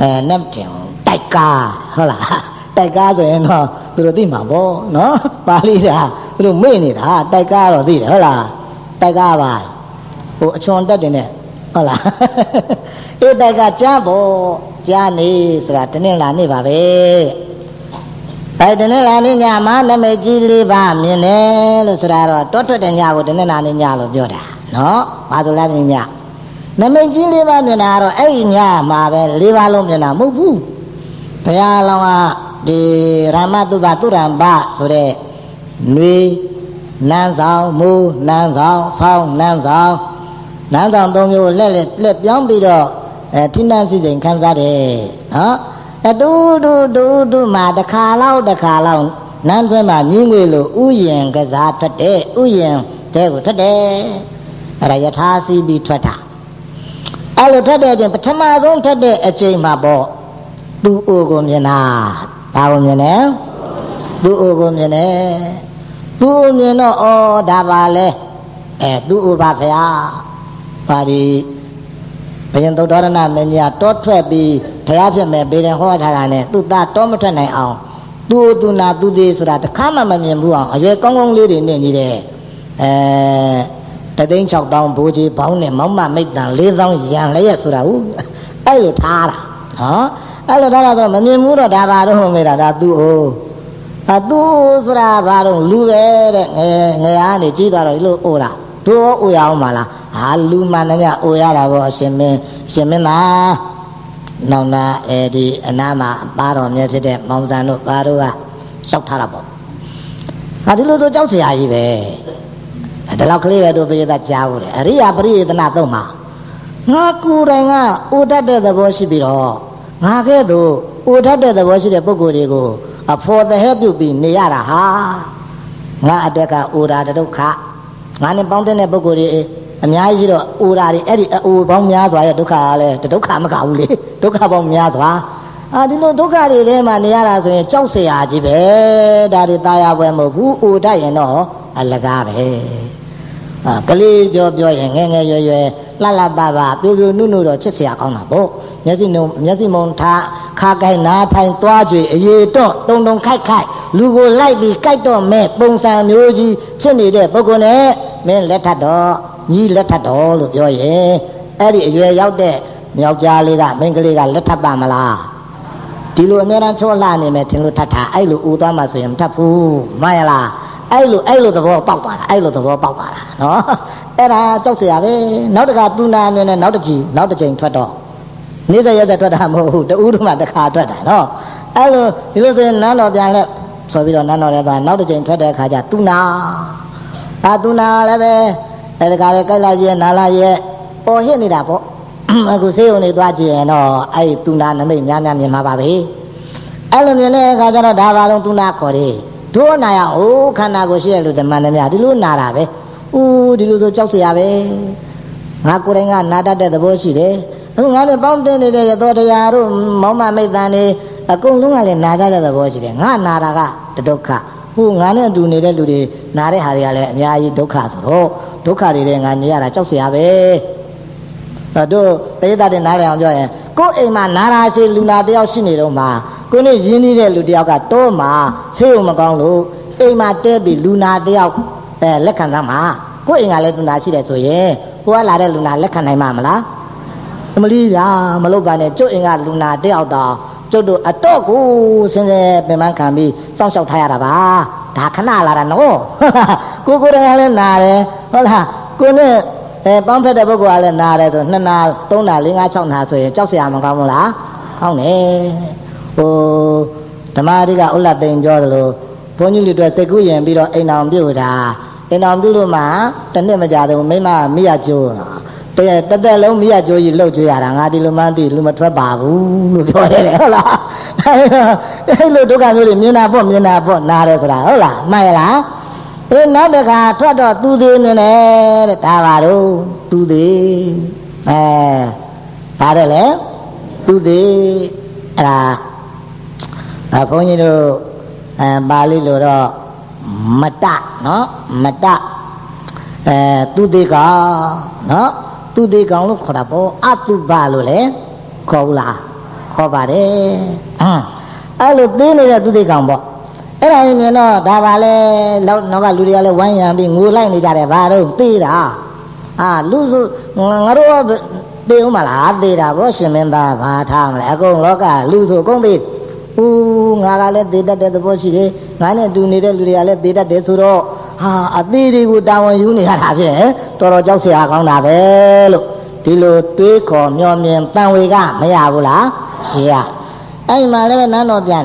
အဲနပ်တင်တိုက်ကားဟုတ်လားတိုက်ကားဆိုရင်တော့သူတို့သိမှာပေါ့နော်ပါဠိတာသူတို့မေ့နေတာတိုက်ကားတော့သိတယ်ဟုတ်လားတိုက်ကားပါဟိုအချွန်တက်တင်နဲ့ ဟုတ်လားအေးတိုက်ကကြားပေါ့ကြားနေဆိုတာတနင်္လာနေ့ပါပဲအဲတနင်္လာနေ့ညမှာနမိတ်ကြီးလေးပါမြင်တယ်လို့ဆိုတာတော့တောထွက်တဲ့ညကိုတနင်္လာနေ့ညလို့ပြောတာနော်ဘာလို့လဲမြင်ညနမိတ်ကြီးလေးပါမြင်တာကတော့အဲ့ဒီညမှာပဲလေးပါလုံးမြင်တာမဟုတ်ဘူးဘုရားလောင်းကဒီရမတုပသူရံပဆိုတဲ့နှွေနန်းဆောင်မူနန်းဆောင်ဆောင်းနန်းဆောင် နန်းဆောင်သုံးမျိုးလက်လက်လက်ပြောင်းပြီးတော့အဲထိနှံစီစဉ်ခန်းစားတယ်နော်အတူတူတူတူမှာတစ်ခါလောက်တစ်ခါလောက်နန်းတွင်းမှာမြင်းငွေလိုဥယျင်ကစားထွက်တယ်ဥယျင်တဲကိုထွက်တယ်အဲ့ဒါယထာစီးပြီးထွက်တာအဲ့လိုထွက်တဲ့အချိန်ပထမဆုံးထွက်တဲ့အချိန်မှာပေါ့သူ့အိုကိုမြင်တာဘာကိုမြင်လဲသူ့အိုကိုမြင်တယ်သူ့အိုမြင်တော့ဩဒါပါလဲအဲသူ့အိုပါဗျာ ပါဒီဘယင်သုတ္တရဏမင်းကြီးတောထွက်ပြီးဘုရားဖြစ်မဲ့ဘေးရင်ဟောထားတာနဲ့သူ့သားတောမထွက်နိုင်အောင်သူ့သူနာသူသေးဆိုတာတခါမှမမြင်ဘူးအောင်အရွယ်ကောင်းကောင်းလေးတွေနဲ့ညီတယ်အဲတသိန်း6000ဘိုးကြီးဘောင်းနဲ့မောင်းမမိတ်တန်4000ရန်လျက်ဆိုတာဟုတ်အဲ့လိုထားတာဟောအဲ့လိုထားတာဆိုမမြင်ဘူးတော့ဒါပါတော့မေးတာဒါသူ့အိုအသူဆိုတာဘာတော့လူပဲတဲ့ငယ်ငယ်အားနေကြီးသွားတော့ဒီလိုအိုတာတို့ရောအိုရအောင်မလား ဟာလူမှန်တယ်ဗျအိုရတာပေါ့အရှင်မင်းရှင်မင်းသာနောင်နာအဲဒီအနာမှာပါတော်မြတ်ဖြစ်တဲ့မောင်စံတို့ပါတို့ကလျှောက်ထားတာပေါ့ဟာဒီလိုဆိုကြောက်စရာကြီးပဲဒီလောက်ကလေးပဲတို့ပရိသတ်ကြားဘူးလေအရိယာပရိယေသနာတော့မှာငါကိုယ်တိုင်ကအိုတတ်တဲ့သဘောရှိပြီးတော့ငါကဲ့သို့အိုတတ်တဲ့သဘောရှိတဲ့ပုဂ္ဂိုလ်တွေကိုအဖို့သဟဲပြုပြီးနေရတာဟာငါအတက်ကအိုတာဒုက္ခငါနဲ့ပေါင်းတဲ့ပုဂ္ဂိုလ်တွေ အများကြီးတော့အိုတာတွေအဲ့ဒီအိုပေါင်းများစွာရဲ့ဒုက္ခကလည်းဒုက္ခမကဘူးလေဒုက္ခပေါင်းများစွာအာဒီလိုဒုက္ခတွေထဲမှာနေရတာဆိုရင်ကြောက်เสียကြီးပဲဒါတွေตายရပွဲမဟုတ်ဘူးအိုတတ်ရင်တော့အလကားပဲအာကလေးပြောပြောရင်ငယ်ငယ်ရွယ်ရွယ်လှလှပပပြိုပြိုနုနုတော့ချစ်เสียကောင်းတာပေါ့မျက်စိနှုံမျက်စိမုံထားခါကိုက်နားထိုင်သွားကြွေအေးတော့တုံတုံခိုက်ခိုက်လူကိုလိုက်ပြီးကြိုက်တော့မဲ့ပုံစံမျိုးကြီးဖြစ်နေတဲ့ပုဂ္ဂိုလ်နဲ့မင်းလက်ထပ်တော့ ညီလက်ထပ်တော်လို့ပြောရင်အဲ့ဒီအရွယ်ရောက်တဲ့မြောက်ကြားလေးကမိန်းကလေးကလက်ထပ်ပါမလားဒီလိုအများအားချောလှနေမယ်ထင်လို့ထပ်တာအဲ့လိုဦးသွားမှဆိုရင်မထပ်ဘူးမှန်ရလားအဲ့လိုအဲ့လိုသဘောပေါက်သွားတာအဲ့လိုသဘောပေါက်သွားတာနော်အဲ့ဒါကြောက်เสียပဲနောက်တခါသူနာမြင်နဲ့နောက်တစ်ကြီးနောက်တစ်ချိန်ထွက်တော့နေတဲ့ရက်သက်ထွက်တာမဟုတ်ဘူးတူးတူမှတစ်ခါထွက်တာနော်အဲ့လိုဒီလိုဆိုရင်နန်းတော်ပြန်လဲဆိုပြီးတော့နန်းတော်လဲသွားနောက်တစ်ချိန်ထွက်တဲ့အခါကျသူနာအာသူနာလည်းပဲ အဲဒါကလည်းကြိုက်လိုက်ရဲ့နားလိုက်ရဲ့ပေါ်ဟစ်နေတာပေါ့အခုဆေးရုံတွေသွားကြည့်ရင်တော့အဲ့သူနာနမိတ်များများမြင်မှာပါပဲအဲ့လိုမြင်တဲ့အခါကျတော့ဒါဘာလုံးသူနာခေါ်တယ်တို့နာရအိုးခန္ဓာကိုရှိရလို့ဓမ္မနဲ့များဒီလိုနာတာပဲဦးဒီလိုဆိုကြောက်စရာပဲငါကိုယ်တိုင်ကနာတတ်တဲ့သဘောရှိတယ်အခုငါလည်းပေါင်းတင်နေတဲ့ရသောတရားတို့မောင်မမိတ်တန်နေအကုန်လုံးကလည်းနာကြတဲ့သဘောရှိတယ်ငါနာတာကဒုက္ခဟိုငါနဲ့အတူနေတဲ့လူတွေနာတဲ့ဟာတွေကလည်းအများကြီးဒုက္ခဆိုတော့ ဒုက္ခတွေတဲ့ငါနေရတာကြောက်เสียပဲအဲ့တို့ပိဋကတဲ့နားရအောင်ပြောရင်ကိုယ်အိမ်မှာနာရာရှိလူနာတယောက်ရှိနေတော့မှာကိုနဲ့ရင်းနှီးတဲ့လူတယောက်ကတော့မှာဆေးုံမကောင်းလို့အိမ်မှာတဲပြီးလူနာတယောက်အဲလက်ခံသမှာကိုယ်အိမ်ကလည်းလူနာရှိတယ်ဆိုရင်ကိုကလာတဲ့လူနာလက်ခံနိုင်မှာမလားမလီးရာမလုပ်ပါနဲ့ကျုပ်အိမ်ကလူနာတယောက်တော့ကျုပ်တို့အတော့ကိုစင်စဲပင်ပန်းခံပြီးစောင့်ရှောက်ထားရတာပါဒါခဏလာတာနော် ကိုကိုယ်တိုင်ကလည်းနာတယ်ဟုတ်လားကိုနဲ့အဲပေါင်းဖက်တဲ့ပုဂ္ဂိုလ်ကလည်းနာတယ်ဆို2နာ3နာ4 5 6နာဆိုရင်ကြောက်စရာမကောင်းဘူးလားကောင်းတယ်ဟိုဓမ္မတိကဥလတ်သိမ်ပြောတယ်လို့ဘုန်းကြီးတွေအတွက်စိတ်ကူးရင်ပြီးတော့အိမ်အောင်ပြုတ်တာအိမ်အောင်ပြုတ်လို့မှတနှစ်မကြာတော့မိမမိရကျိုးတာတဲ့တက်တက်လုံးမိရကြိုးကြီးလှုပ်ကြွရတာငါဒီလိုမှန်းသိလူမထွက်ပါဘူးလို့ပြောရတယ်ဟုတ်လားအဲ့လိုဒုက္ခမျိုးတွေမြင်တာပေါ့မြင်တာပေါ့နားတယ်ဆိုတာဟုတ်လားမှန်ရလား အေးနောက်တခါထွက်တော့သူသေးနေတယ်တဲ့ဒါပါတော့သူသေးအဲဒါတယ်လေသူသေးအဲ့ဒါအဘုန်းကြီးတို့အဲပါဠိလိုတော့မတနော်မတအဲသူသေးကနော်သူသေးကောင်လို့ခေါ်တာပေါ့အတုပလို့လေခေါ်ဘူးလားခေါ်ပါတယ်အင်းအဲ့လိုသေးနေတဲ့သူသေးကောင်ပေါ့ အဲ့ဒါရင်မြင်တော့ဒါပါလေနောက်နောက်ကလူတွေကလည်းဝိုင်းရံပြီးငိုလိုက်နေကြတယ်ဘာတော့သေးတာအာလူစုငါတို့သေဦးမလားသေတာဗောရှင်မင်းသားဘာထားမလဲအကုန်လောကလူဆိုအကုန်သေဦးငါကလည်းသေတတ်တဲ့သဘောရှိတယ်ငါနဲ့တူနေတဲ့လူတွေကလည်းသေတတ်တယ်ဆိုတော့ဟာအသေးတွေကိုတာဝန်ယူနေရတာဖြင့်တော်တော်ကြောက်စရာကောင်းတာပဲလို့ဒီလိုတွေးခေါ်မျောမြင်တန်ဝေကမရဘူးလားရှိရအဲ့ဒီမှာလည်းနန်းတော်ပြန်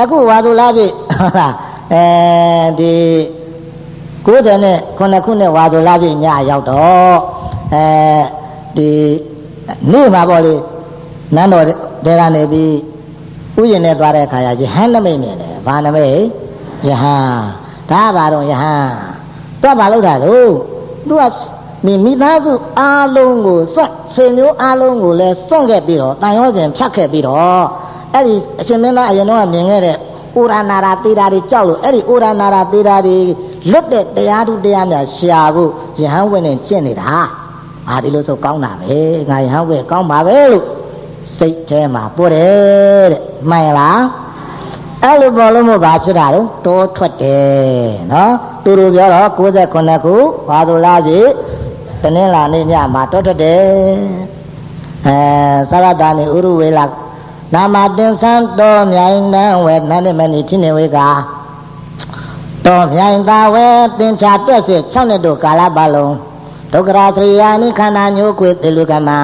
အခုဝါသူလားပြီဟုတ်လားအဲဒီ90နဲ့ခုနှစ်ခုနဲ့ဝါသူလားပြီညရောက်တော့အဲဒီနေ့မှာပေါ့လေနန်းတော်တဲကနေပြီးဥယျာဉ်နဲ့သွားတဲ့အခါကျယဟန်နမိတ်မြင်တယ်ဘာနမိတ်ယဟန်ဒါဘာတော့ယဟန်သူကဘာလုပ်တာလို့သူကမိမိသားစုအားလုံးကိုစွန့်ဆွေမျိုးအားလုံးကိုလည်းစွန့်ခဲ့ပြီးတော့တန်ရောစဉ်ဖြတ်ခဲ့ပြီးတော့ အဲ့ဒီအရှင်မင်းသားအရင်တော့မြင်ခဲ့တဲ့ဥရနာရာတေတာတွေကြောက်လို့အဲ့ဒီဥရနာရာတေတာတွေလွတ်တဲ့တရားထုတရားများရှာဖို့ယဟန်ဝင်နေကျင့်နေတာအာဒီလိုဆိုကောင်းတာပဲငါယဟန်ဝင်ကောင်းပါပဲလို့စိတ်ထဲမှာပို့တယ်တဲ့မှန်လားအဲ့လိုပေါ်လို့မို့ဘာဖြစ်တာတော့တောထွက်တယ်နော်သူတို့ပြောတော့69ခုဘာသူလားပြီတနင်္လာနေ့ညမှာတောထွက်တယ်အဲသရတာနေဥရဝေလာ နာမတင်ဆန်းတော်မြိုင်နံဝဲနန္ဒမဏိထိနေဝေကတော်မြိုင်သာဝဲတင်ချာတွက်စစ်6နှစ်တို့ကာလပတ်လုံးဒုက္ခရာသရိယာနိခန္ဓာညိုကွေတေလူကမံ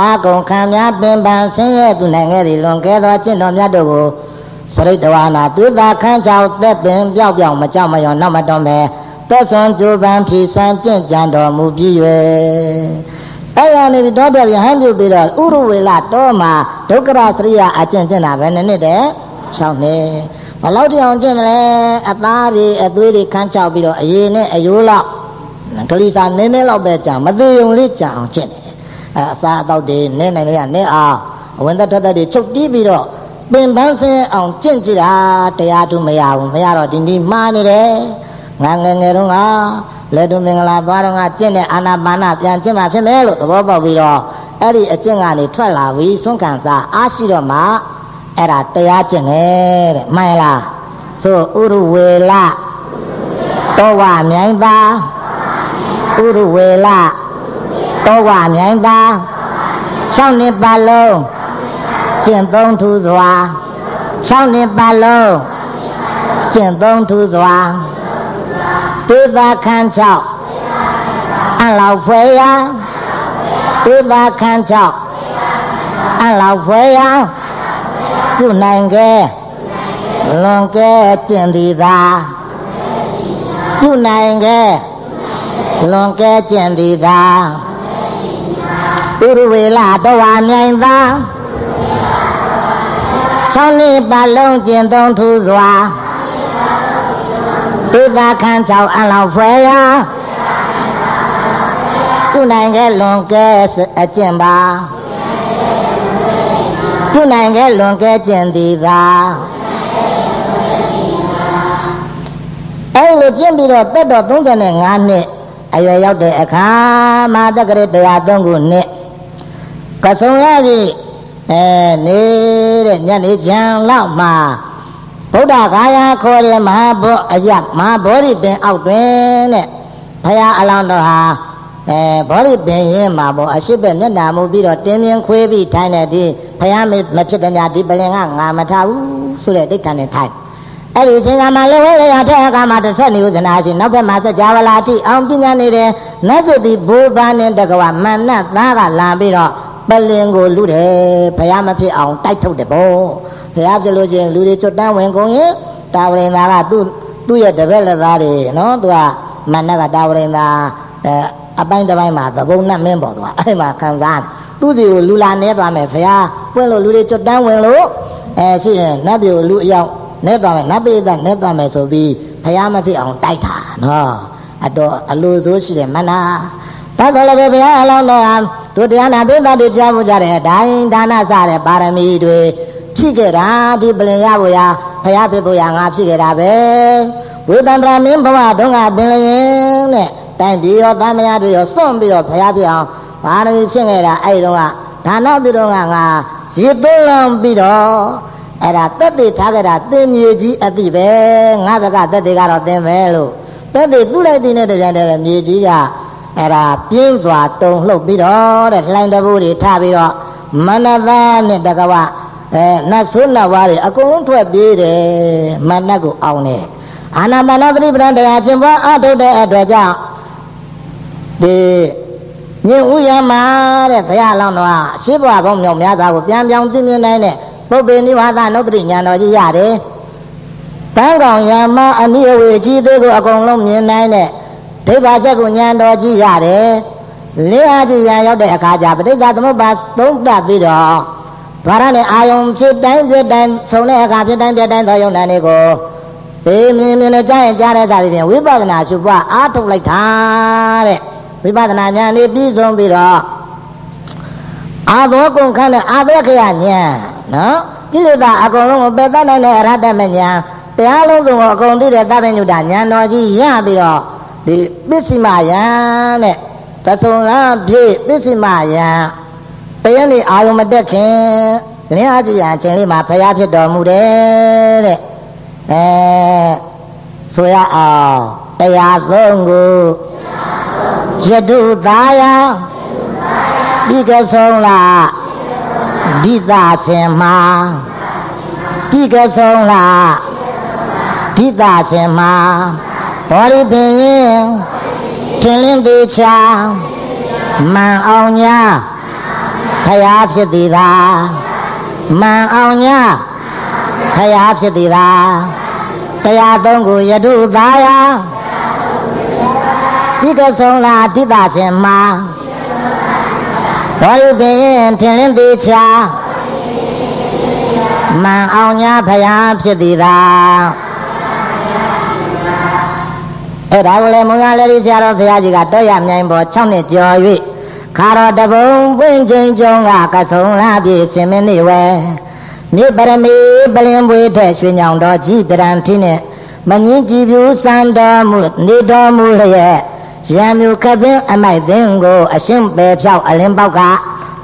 အာကုံခံများပင်ပန်းဆင်းရဲသူနိုင်ငယ်ဒီလွန်ကဲသောကျင့်တော်မြတ်တို့ကိုစရိတဝါနာသူသာခန်းချောက်သက်ပင်ပြောက်ပြောက်မကြောက်မရွံ့နောက်မတော်မဲတက်ဆွမ်းကြိုးပန်းဖြီဆွမ်းကျင့်ကြံတော်မူပြီး၍ အဲ့ရနေပြီးတော့ပြရဟန်းပြုပြီးတော့ဥရဝေလတောမှာဒုက္ခရစရိယအကျင့်ကျင့်တာပဲနည်းနည်းတည်း6နှစ်ဘလောက်တောင်ကျင့်တယ်လဲအသားတွေအသွေးတွေခန်းချောက်ပြီးတော့အရေးနဲ့အယိုးလောက်ကလေးစားနည်းနည်းလောက်ပဲကြာမသေးုံလေးကြာအောင်ကျင့်တယ်အဲအစာအသောက်တွေနည်းနိုင်လို့ရနည်းအောင်အဝင်သက်ထွက်သက်တွေချုပ်တီးပြီးတော့ပင်ပန်းစင်းအောင်ကျင့်ကြည့်တာတရားသူမရဘူးမရတော့ဒီနေ့မှားနေတယ်ငါငယ်ငယ်တုန်းက လက်တုမင်္ဂလာသွားတော့ကကျင့်တဲ့အာနာပါနပြန်ကျင့်မှဖြစ်မယ်လို့သဘောပေါက်ပြီးတော့အဲ့ဒီအကျင့်ကနေထွက်လာပြီးဆုံးခံစားအားရှိတော့မှအဲ့ဒါတရားကျင့်တယ်တဲ့မှန်လားဆိုဥရဝေလတောဝမြိုင်သာဥရဝေလတောဝမြိုင်သာ၆နှစ်ပတ်လုံးကျင့်သုံးထူစွာ၆နှစ်ပတ်လုံးကျင့်သုံးထူစွာ သေသာခန်း၆အလောက်ဖွယ်ရာသေသာခန်း၆အလောက်ဖွယ်ရာပြုနိုင်ခဲ့လွန်ကဲကျင့်သည်သာပြုနိုင်ခဲ့လွန်ကဲကျင့်သည်သာဥရဝေလတော်ဝါမြိုင်သာ၆နှစ်ပတ်လုံးကျင့်သုံးထူစွာ ဧကခန်း၆အလောက်ဖွယ်ရာပြုနိုင်ခဲ့လွန်ကဲအကျင့်ပါပြုနိုင်ခဲ့လွန်ကဲကျင့်သည်သာအဲ့လိုကျင့်ပြီးတော့တက်တော်35နှစ်အရွယ်ရောက်တဲ့အခါမှာတက္ကရာ103ခုနှစ်ကဆုံရပြီအဲနေတဲ့ညနေချမ်းလောက်မှာ ဗုဒ္ဓဂါယာခေါ်တဲ့မဟာဘောအယမဟာဘောဓိပင်အောက်တွင်တဲ့ဘုရားအလောင်းတော်ဟာအဲဘောဓိပင်ရင်မှာပေါ့အရှိဘက်မျက်နာမူပြီးတော့တင်းမြင်ခွေးပြီးထိုင်တဲ့ဒီဘုရားမဖြစ်တဲ့များဒီပလင်ကငါမထဘူးဆိုတဲ့ဒိဋ္ဌာန်နဲ့ထိုင်အဲ့ဒီအချိန်ကမှလေဝဲလေရတဲ့အခါမှာတစ်ဆက်နေဥဇနာရှိနောက်ဘက်မှာစကြဝဠာတိအောင်ပညာနေတဲ့နတ်စတိဘိုးသားနဲ့တကဝမန္နသားကလာပြီးတော့ပလင်ကိုလူတယ်ဘုရားမဖြစ်အောင်တိုက်ထုတ်တယ်ပေါ့ ဘုရားဖြစ်လို့ချင်းလူတွေချွတ်တန်းဝင်ကုန်ရင်တာဝရင်သားကသူ့သူ့ရဲ့တပည့်လက်သားတွေနော်သူကမန္နကတာဝရင်သားအဲအပိုင်းတစ်ပိုင်းမှာသဘုံနဲ့မင်းပေါ်သွားအဲ့မှာခံစားသူ့စီကိုလူလာနေသွားမယ်ဘုရားပွင့်လို့လူတွေချွတ်တန်းဝင်လို့အဲရှိရင်နတ်ပြည်လူအယောက်နဲ့သွားမယ်နတ်ပိသနဲ့သွားမယ်ဆိုပြီးဘုရားမဖြစ်အောင်တိုက်တာနော်အတော်အလိုဆိုးရှိတယ်မနာဒါဆိုလည်းဘုရားအလောင်းတော်ဟာတို့တရားနာပိသတွေကြားဖို့ကြတဲ့အတိုင်းဒါနစတဲ့ပါရမီတွေ ဖြစ်ခဲ့တာဒီပလင်ရဖို့ရာဘုရားဖြစ်ဖို့ရာငါဖြစ်ခဲ့တာပဲဝေတန္တရာမင်းဘဝတုန်းကပင်လျင်တဲ့တိုင်ပြည်ရောတမယာတွေရောစွန့်ပြီးတော့ဘုရားဖြစ်အောင်ပါရမီဖြစ်ခဲ့တာအဲ့ဒီတော့ကဒါနပြုတော့ကငါရေသွင်းလမ်းပြီးတော့အဲ့ဒါတက်တေထားကြတာသင်မြေကြီးအတိပဲငါဘကတက်တေကတော့သင်ပဲလို့တက်တေသူ့လိုက်တဲ့တဲ့ကြတဲ့မြေကြီးကအဲ့ဒါပြင်းစွာတုံလှုပ်ပြီးတော့တဲ့လှိုင်းတဘူတွေထားပြီးတော့မနသာနဲ့တကဝ အဲနတ်ဆိုးနတ်ဝါးတွေအကုန်လုံးထွက်ပြေးတယ်မနတ်ကိုအောင်တယ်အာနာပါနသတိပဋ္ဌာန်တရားကျင့်ပွားအထုတ်တဲ့အတွက်ကြောင့်ဒီညင်ဥယမှာတဲ့ဘုရားလောင်းတော်အရှိဘဝကောင်းမြောက်များစွာကိုပြန်ပြောင်းသိမြင်နိုင်တဲ့ပုပ္ပေနိဝါဒနုတ္တိညာတော်ကြီးရတယ်။တန်းကောင်ယမအနိအဝေကြီးသေးကိုအကုန်လုံးမြင်နိုင်တဲ့ဒိဗ္ဗစက်ကိုညာတော်ကြီးရတယ်။လေးအားကြီးရန်ရောက်တဲ့အခါကျပဋိစ္စသမုပ္ပါသုံးတတ်ပြီးတော့ ဒွါရနဲ့အာယုံဖြစ်တိုင်းဖြစ်တိုင်းဆုံးတဲ့အခါဖြစ်တိုင်းဖြစ်တိုင်းသောယုံနာတွေကိုအေးမြင်မြင်နဲ့ကြားရင်ကြားတဲ့စသည်ဖြင့်ဝိပဿနာရှုပွားအားထုတ်လိုက်တာတဲ့ဝိပဿနာဉာဏ်လေးပြီးဆုံးပြီးတော့အာသောကုန်ခန့်တဲ့အာသောခရဉာဏ်နော်ကိလေသာအကုန်လုံးကိုပယ်တတ်နိုင်တဲ့အရဟတမဉာဏ်တရားလုံးစုံကိုအကုန်သိတဲ့သဗ္ဗညုတဉာဏ်တော်ကြီးရပြီးတော့ဒီပစ္စည်းမယံတဲ့တဆုံလားပြည့်ပစ္စည်းမယံ တရက်နေအာယုံမတက်ခင်ဒီနေ့အကြည့်ရအချိန်လေးမှာဖရာဖြစ်တော်မူတယ်တဲ့အဲဆိုရအောင်တရားသုံးကိုယတုသားယပြီးကဆုံးလားဒိသဆင်မှာပြီးကဆုံးလားဒိသဆင်မှာဘောရိပင်ရင်ထင်လင်းသေးချာမှန်အောင်ညာ ဖရာဖြစ်သည်သာမှန်အောင်ညာဖရာဖြစ်သည်သာတရားသုံးကိုယတုသားယာဒီကဆုံးလာတိတဆင်မှာဘောရိပင်ထင်လင်းသေးချာမှန်အောင်ညာဖရာဖြစ်သည်သာအဲ့ဒါကိုလည်းမုံရလည်းဆရာတော်ဘုရားကြီးကတော့ရမြိုင်ပေါ်6နှစ်ကျော်၍ ခါတော်တပုံပွင့်ချင်းကျုံကကဆုံလာပြေစင်မင်းနေဝဲမြေပရမီပလင်ပွေထက်ရွှေညောင်တော်ကြီးတရန်ထင်းနဲ့မငင်းကြည်ပြူစံတော်မူနေတော်မူလျက်ရံမြူခပင်းအမိုက်သိန်းကို အရှင်းပေဖြောက်အလင်းပေါက်က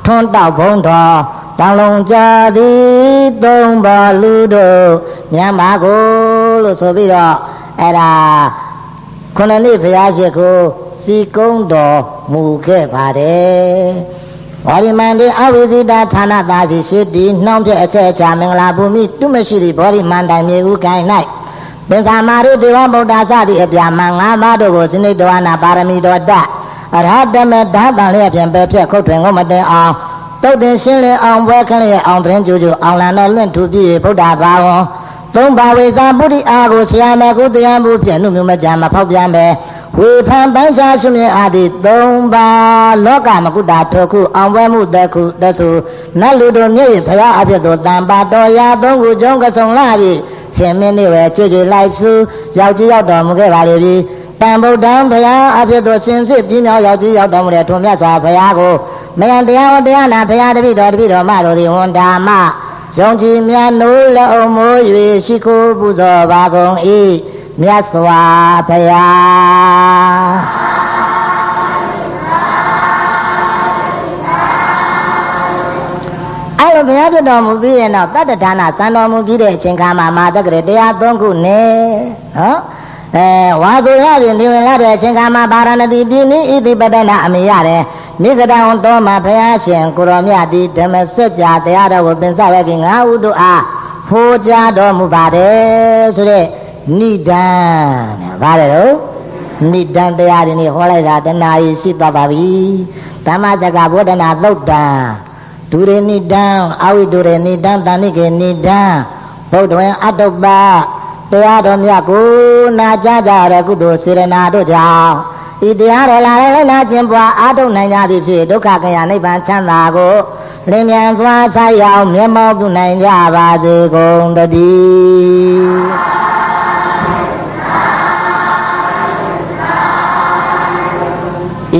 ထွန်းတောက်ဘုံတော်တောင်လုံးကြသည်သုံးပါလူတို့ညမာကိုလို့ဆိုပြီးတော့အဲ့ဒါခုနှစ်နှစ်ဘုရားရှိခိုး စီကုံးတော်မူခဲ့ပါတယ်။ဘောရိမန္တိအဝိဇိတာဌာနသာစီရှိတီနှောင်းပြအချက်ချာမင်္ဂလာဘူမိတုမရှိသည့်ဘောရိမန္တိုင်မြေဥကိုင်၌ပင်သာမာရိဒေဝဗုဒ္ဓစသည့်အပြာမငါးပါးတို့ကိုစနိတဝနာပါရမီတော်တအရဟတမေဓာတန်လျက်ဖြင့်ပဲဖြတ်ခုတ်ထွင်ကိုမတင်အောင်တုတ်တင်ရှင်းလင်းအောင်ပွဲခင်းလျက်အောင်သတင်းကြိုးကြိုးအောင်လန်တော်လွင့်ထူပြည့်ဗုဒ္ဓဘာဝံသုံးပါဝေစာပုရိအာကိုဆရာမကုတရားမှုဖြင့်နှုတ်မြမကြမဖောက်ပြန်ပဲ ဝေဖန်ပန်းချရှုမြင်အားသည်သုံးပါလောကမကုတာထောခုအောင်ပွဲမှုတခုတဆူနတ်လူတို့မြည့်ဖရာအဖြစ်သို့တန်ပါတော်ရာသုံးခုကျုံကဆုံလာပြီရှင်မင်းနေဝဲကြွကြွလိုက်စုရောက်ကြည့်ရောက်တော်မူခဲ့ပါလေပြီတန်ဗုဒ္ဓံဘုရားအဖြစ်သို့ရှင်စစ်ပြင်းမြောက်ရောက်ကြည့်ရောက်တော်မူတဲ့ထုံမြတ်စွာဘုရားကိုမယံတရားဝတရားနာဘုရားတပည့်တော်တပည့်တော်မတို့သည်ဝန်ဓမ္မယုံကြည်မြတ်နိုးလုံးမိုး၍ရှိခိုးပူဇော်ပါကုန်၏ မြတ်စွာဘုရားအဲ့လိုဘုရားပြတော်မူပြီးရင်တော့တတ္တဒါနစံတော်မူပြီးတဲ့အချိန်ခါမှာမာတက္ကရတရားသုံးခုနဲ့နော်အဲဝါဆိုရရင်ဒီဝင်လာတဲ့အချိန်ခါမှာပါရဏတိပြည်နိဣတိပတ္တနာအမိရတယ်မိဂဒံတော်မှာဘုရားရှင်ကိုရောမြတ်ဒီဓမ္မစကြာတရားတော်ကိုပင်စရခင်ငါဥတို့အားဟိုကြားတော်မူပါတယ်ဆိုတဲ့ ဏိဒံဗါတယ်တော့ဏိဒံတရားဒီနေ့ဟောလိုက်တာတဏှာကြီးရှိသွားပါပြီဓမ္မစကဗောဓနာသုတ်တံဒုရေဏိဒံအဝိဒုရေဏိဒံတဏိကေဏိဒံဗုဒ္ဓဝံအတုပ္ပတရားတော်မြတ်ကိုနာကြားကြတဲ့ကုသိုလ်စေရနာတို့ကြောင့်ဤတရားတော်လာလည်းနာကျင်ပွားအာထုတ်နိုင်ကြသည်ဖြစ်ဒုက္ခကရနိဗ္ဗာန်ချမ်းသာကိုလင်းမြန်စွာဆက်ရောက်မျက်မှောက်ပြုနိုင်ကြပါစေကုန်တည်း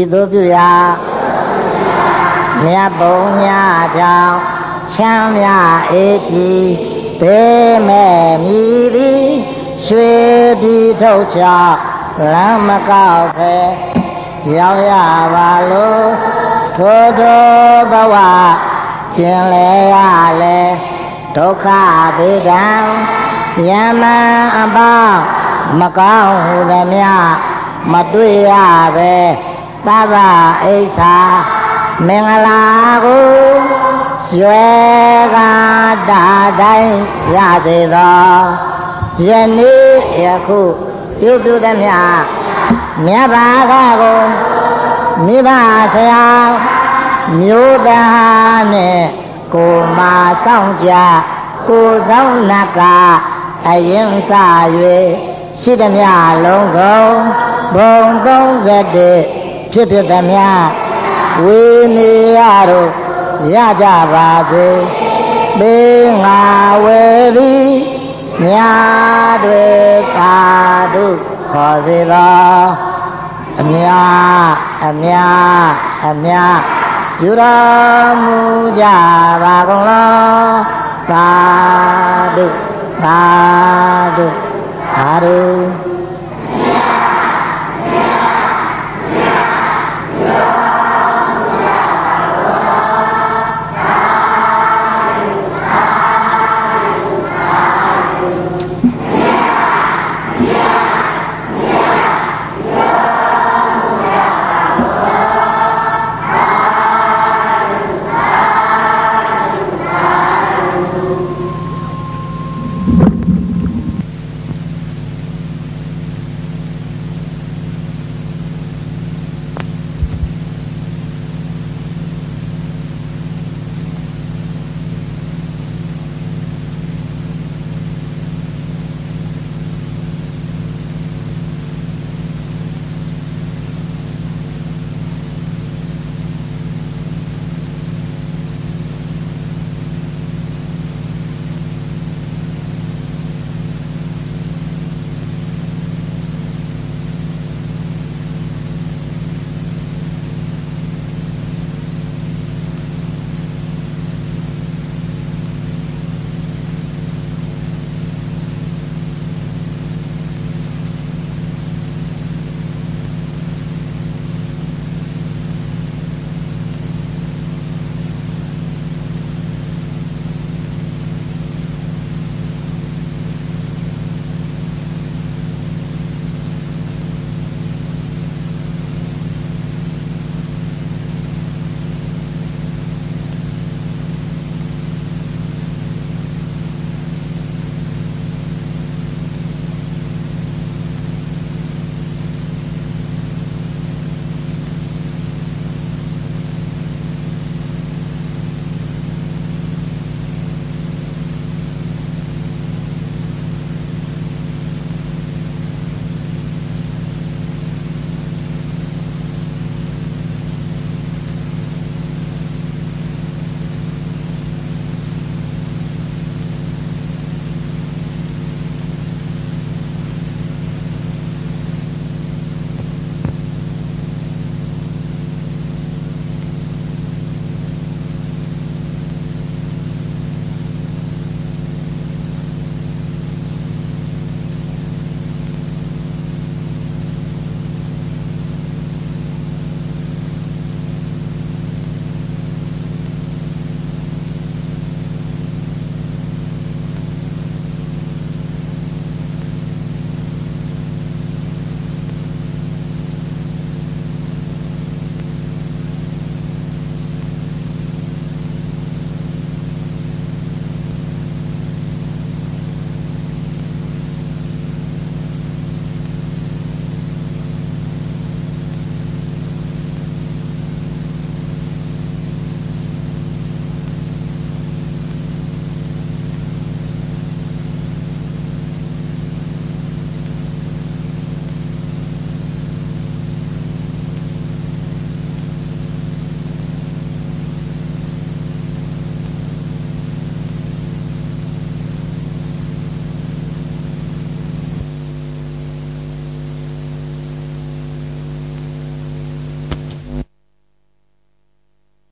ဤသို့ပြုရာမြတ်ဘုံညာကြောင့်ချမ်းမြအေးကြည်ဘေးမဲ့မြည်သည်ရွှေပြည်ထုတ်ချလမ်းမကောက်ပဲရောက်ရပါလို့ထိုထိုဘဝကျင်လေရလေဒုက္ခဘေဒံယမံအပေါင်းမကောင်းဟုသမျှမတွေ့ရပဲ သဗ္ဗအိဋ္ဌာမင်္ဂလာကိုရွယ်ကားတာတိုင်းရစေသောယနေ့ယခုပြုပြုသမျှမြတ်ဘာကကိုမိဘဆရာမျိုးသားနဲ့ကိုမာဆောင်ကြကိုဆောင်နကအရင်စ၍ရှိသမျှလုံးစုံဘုံ31 ဖြစ်ဖြစ်သမျှဝေနေရတို့ရကြပါစေပေးငါဝေသည်မြာတွေသာဓုခေါ်စေသောအမြအမြအမြယူတော်မူကြပါကုန်လောသာဓုသာဓုသာဓု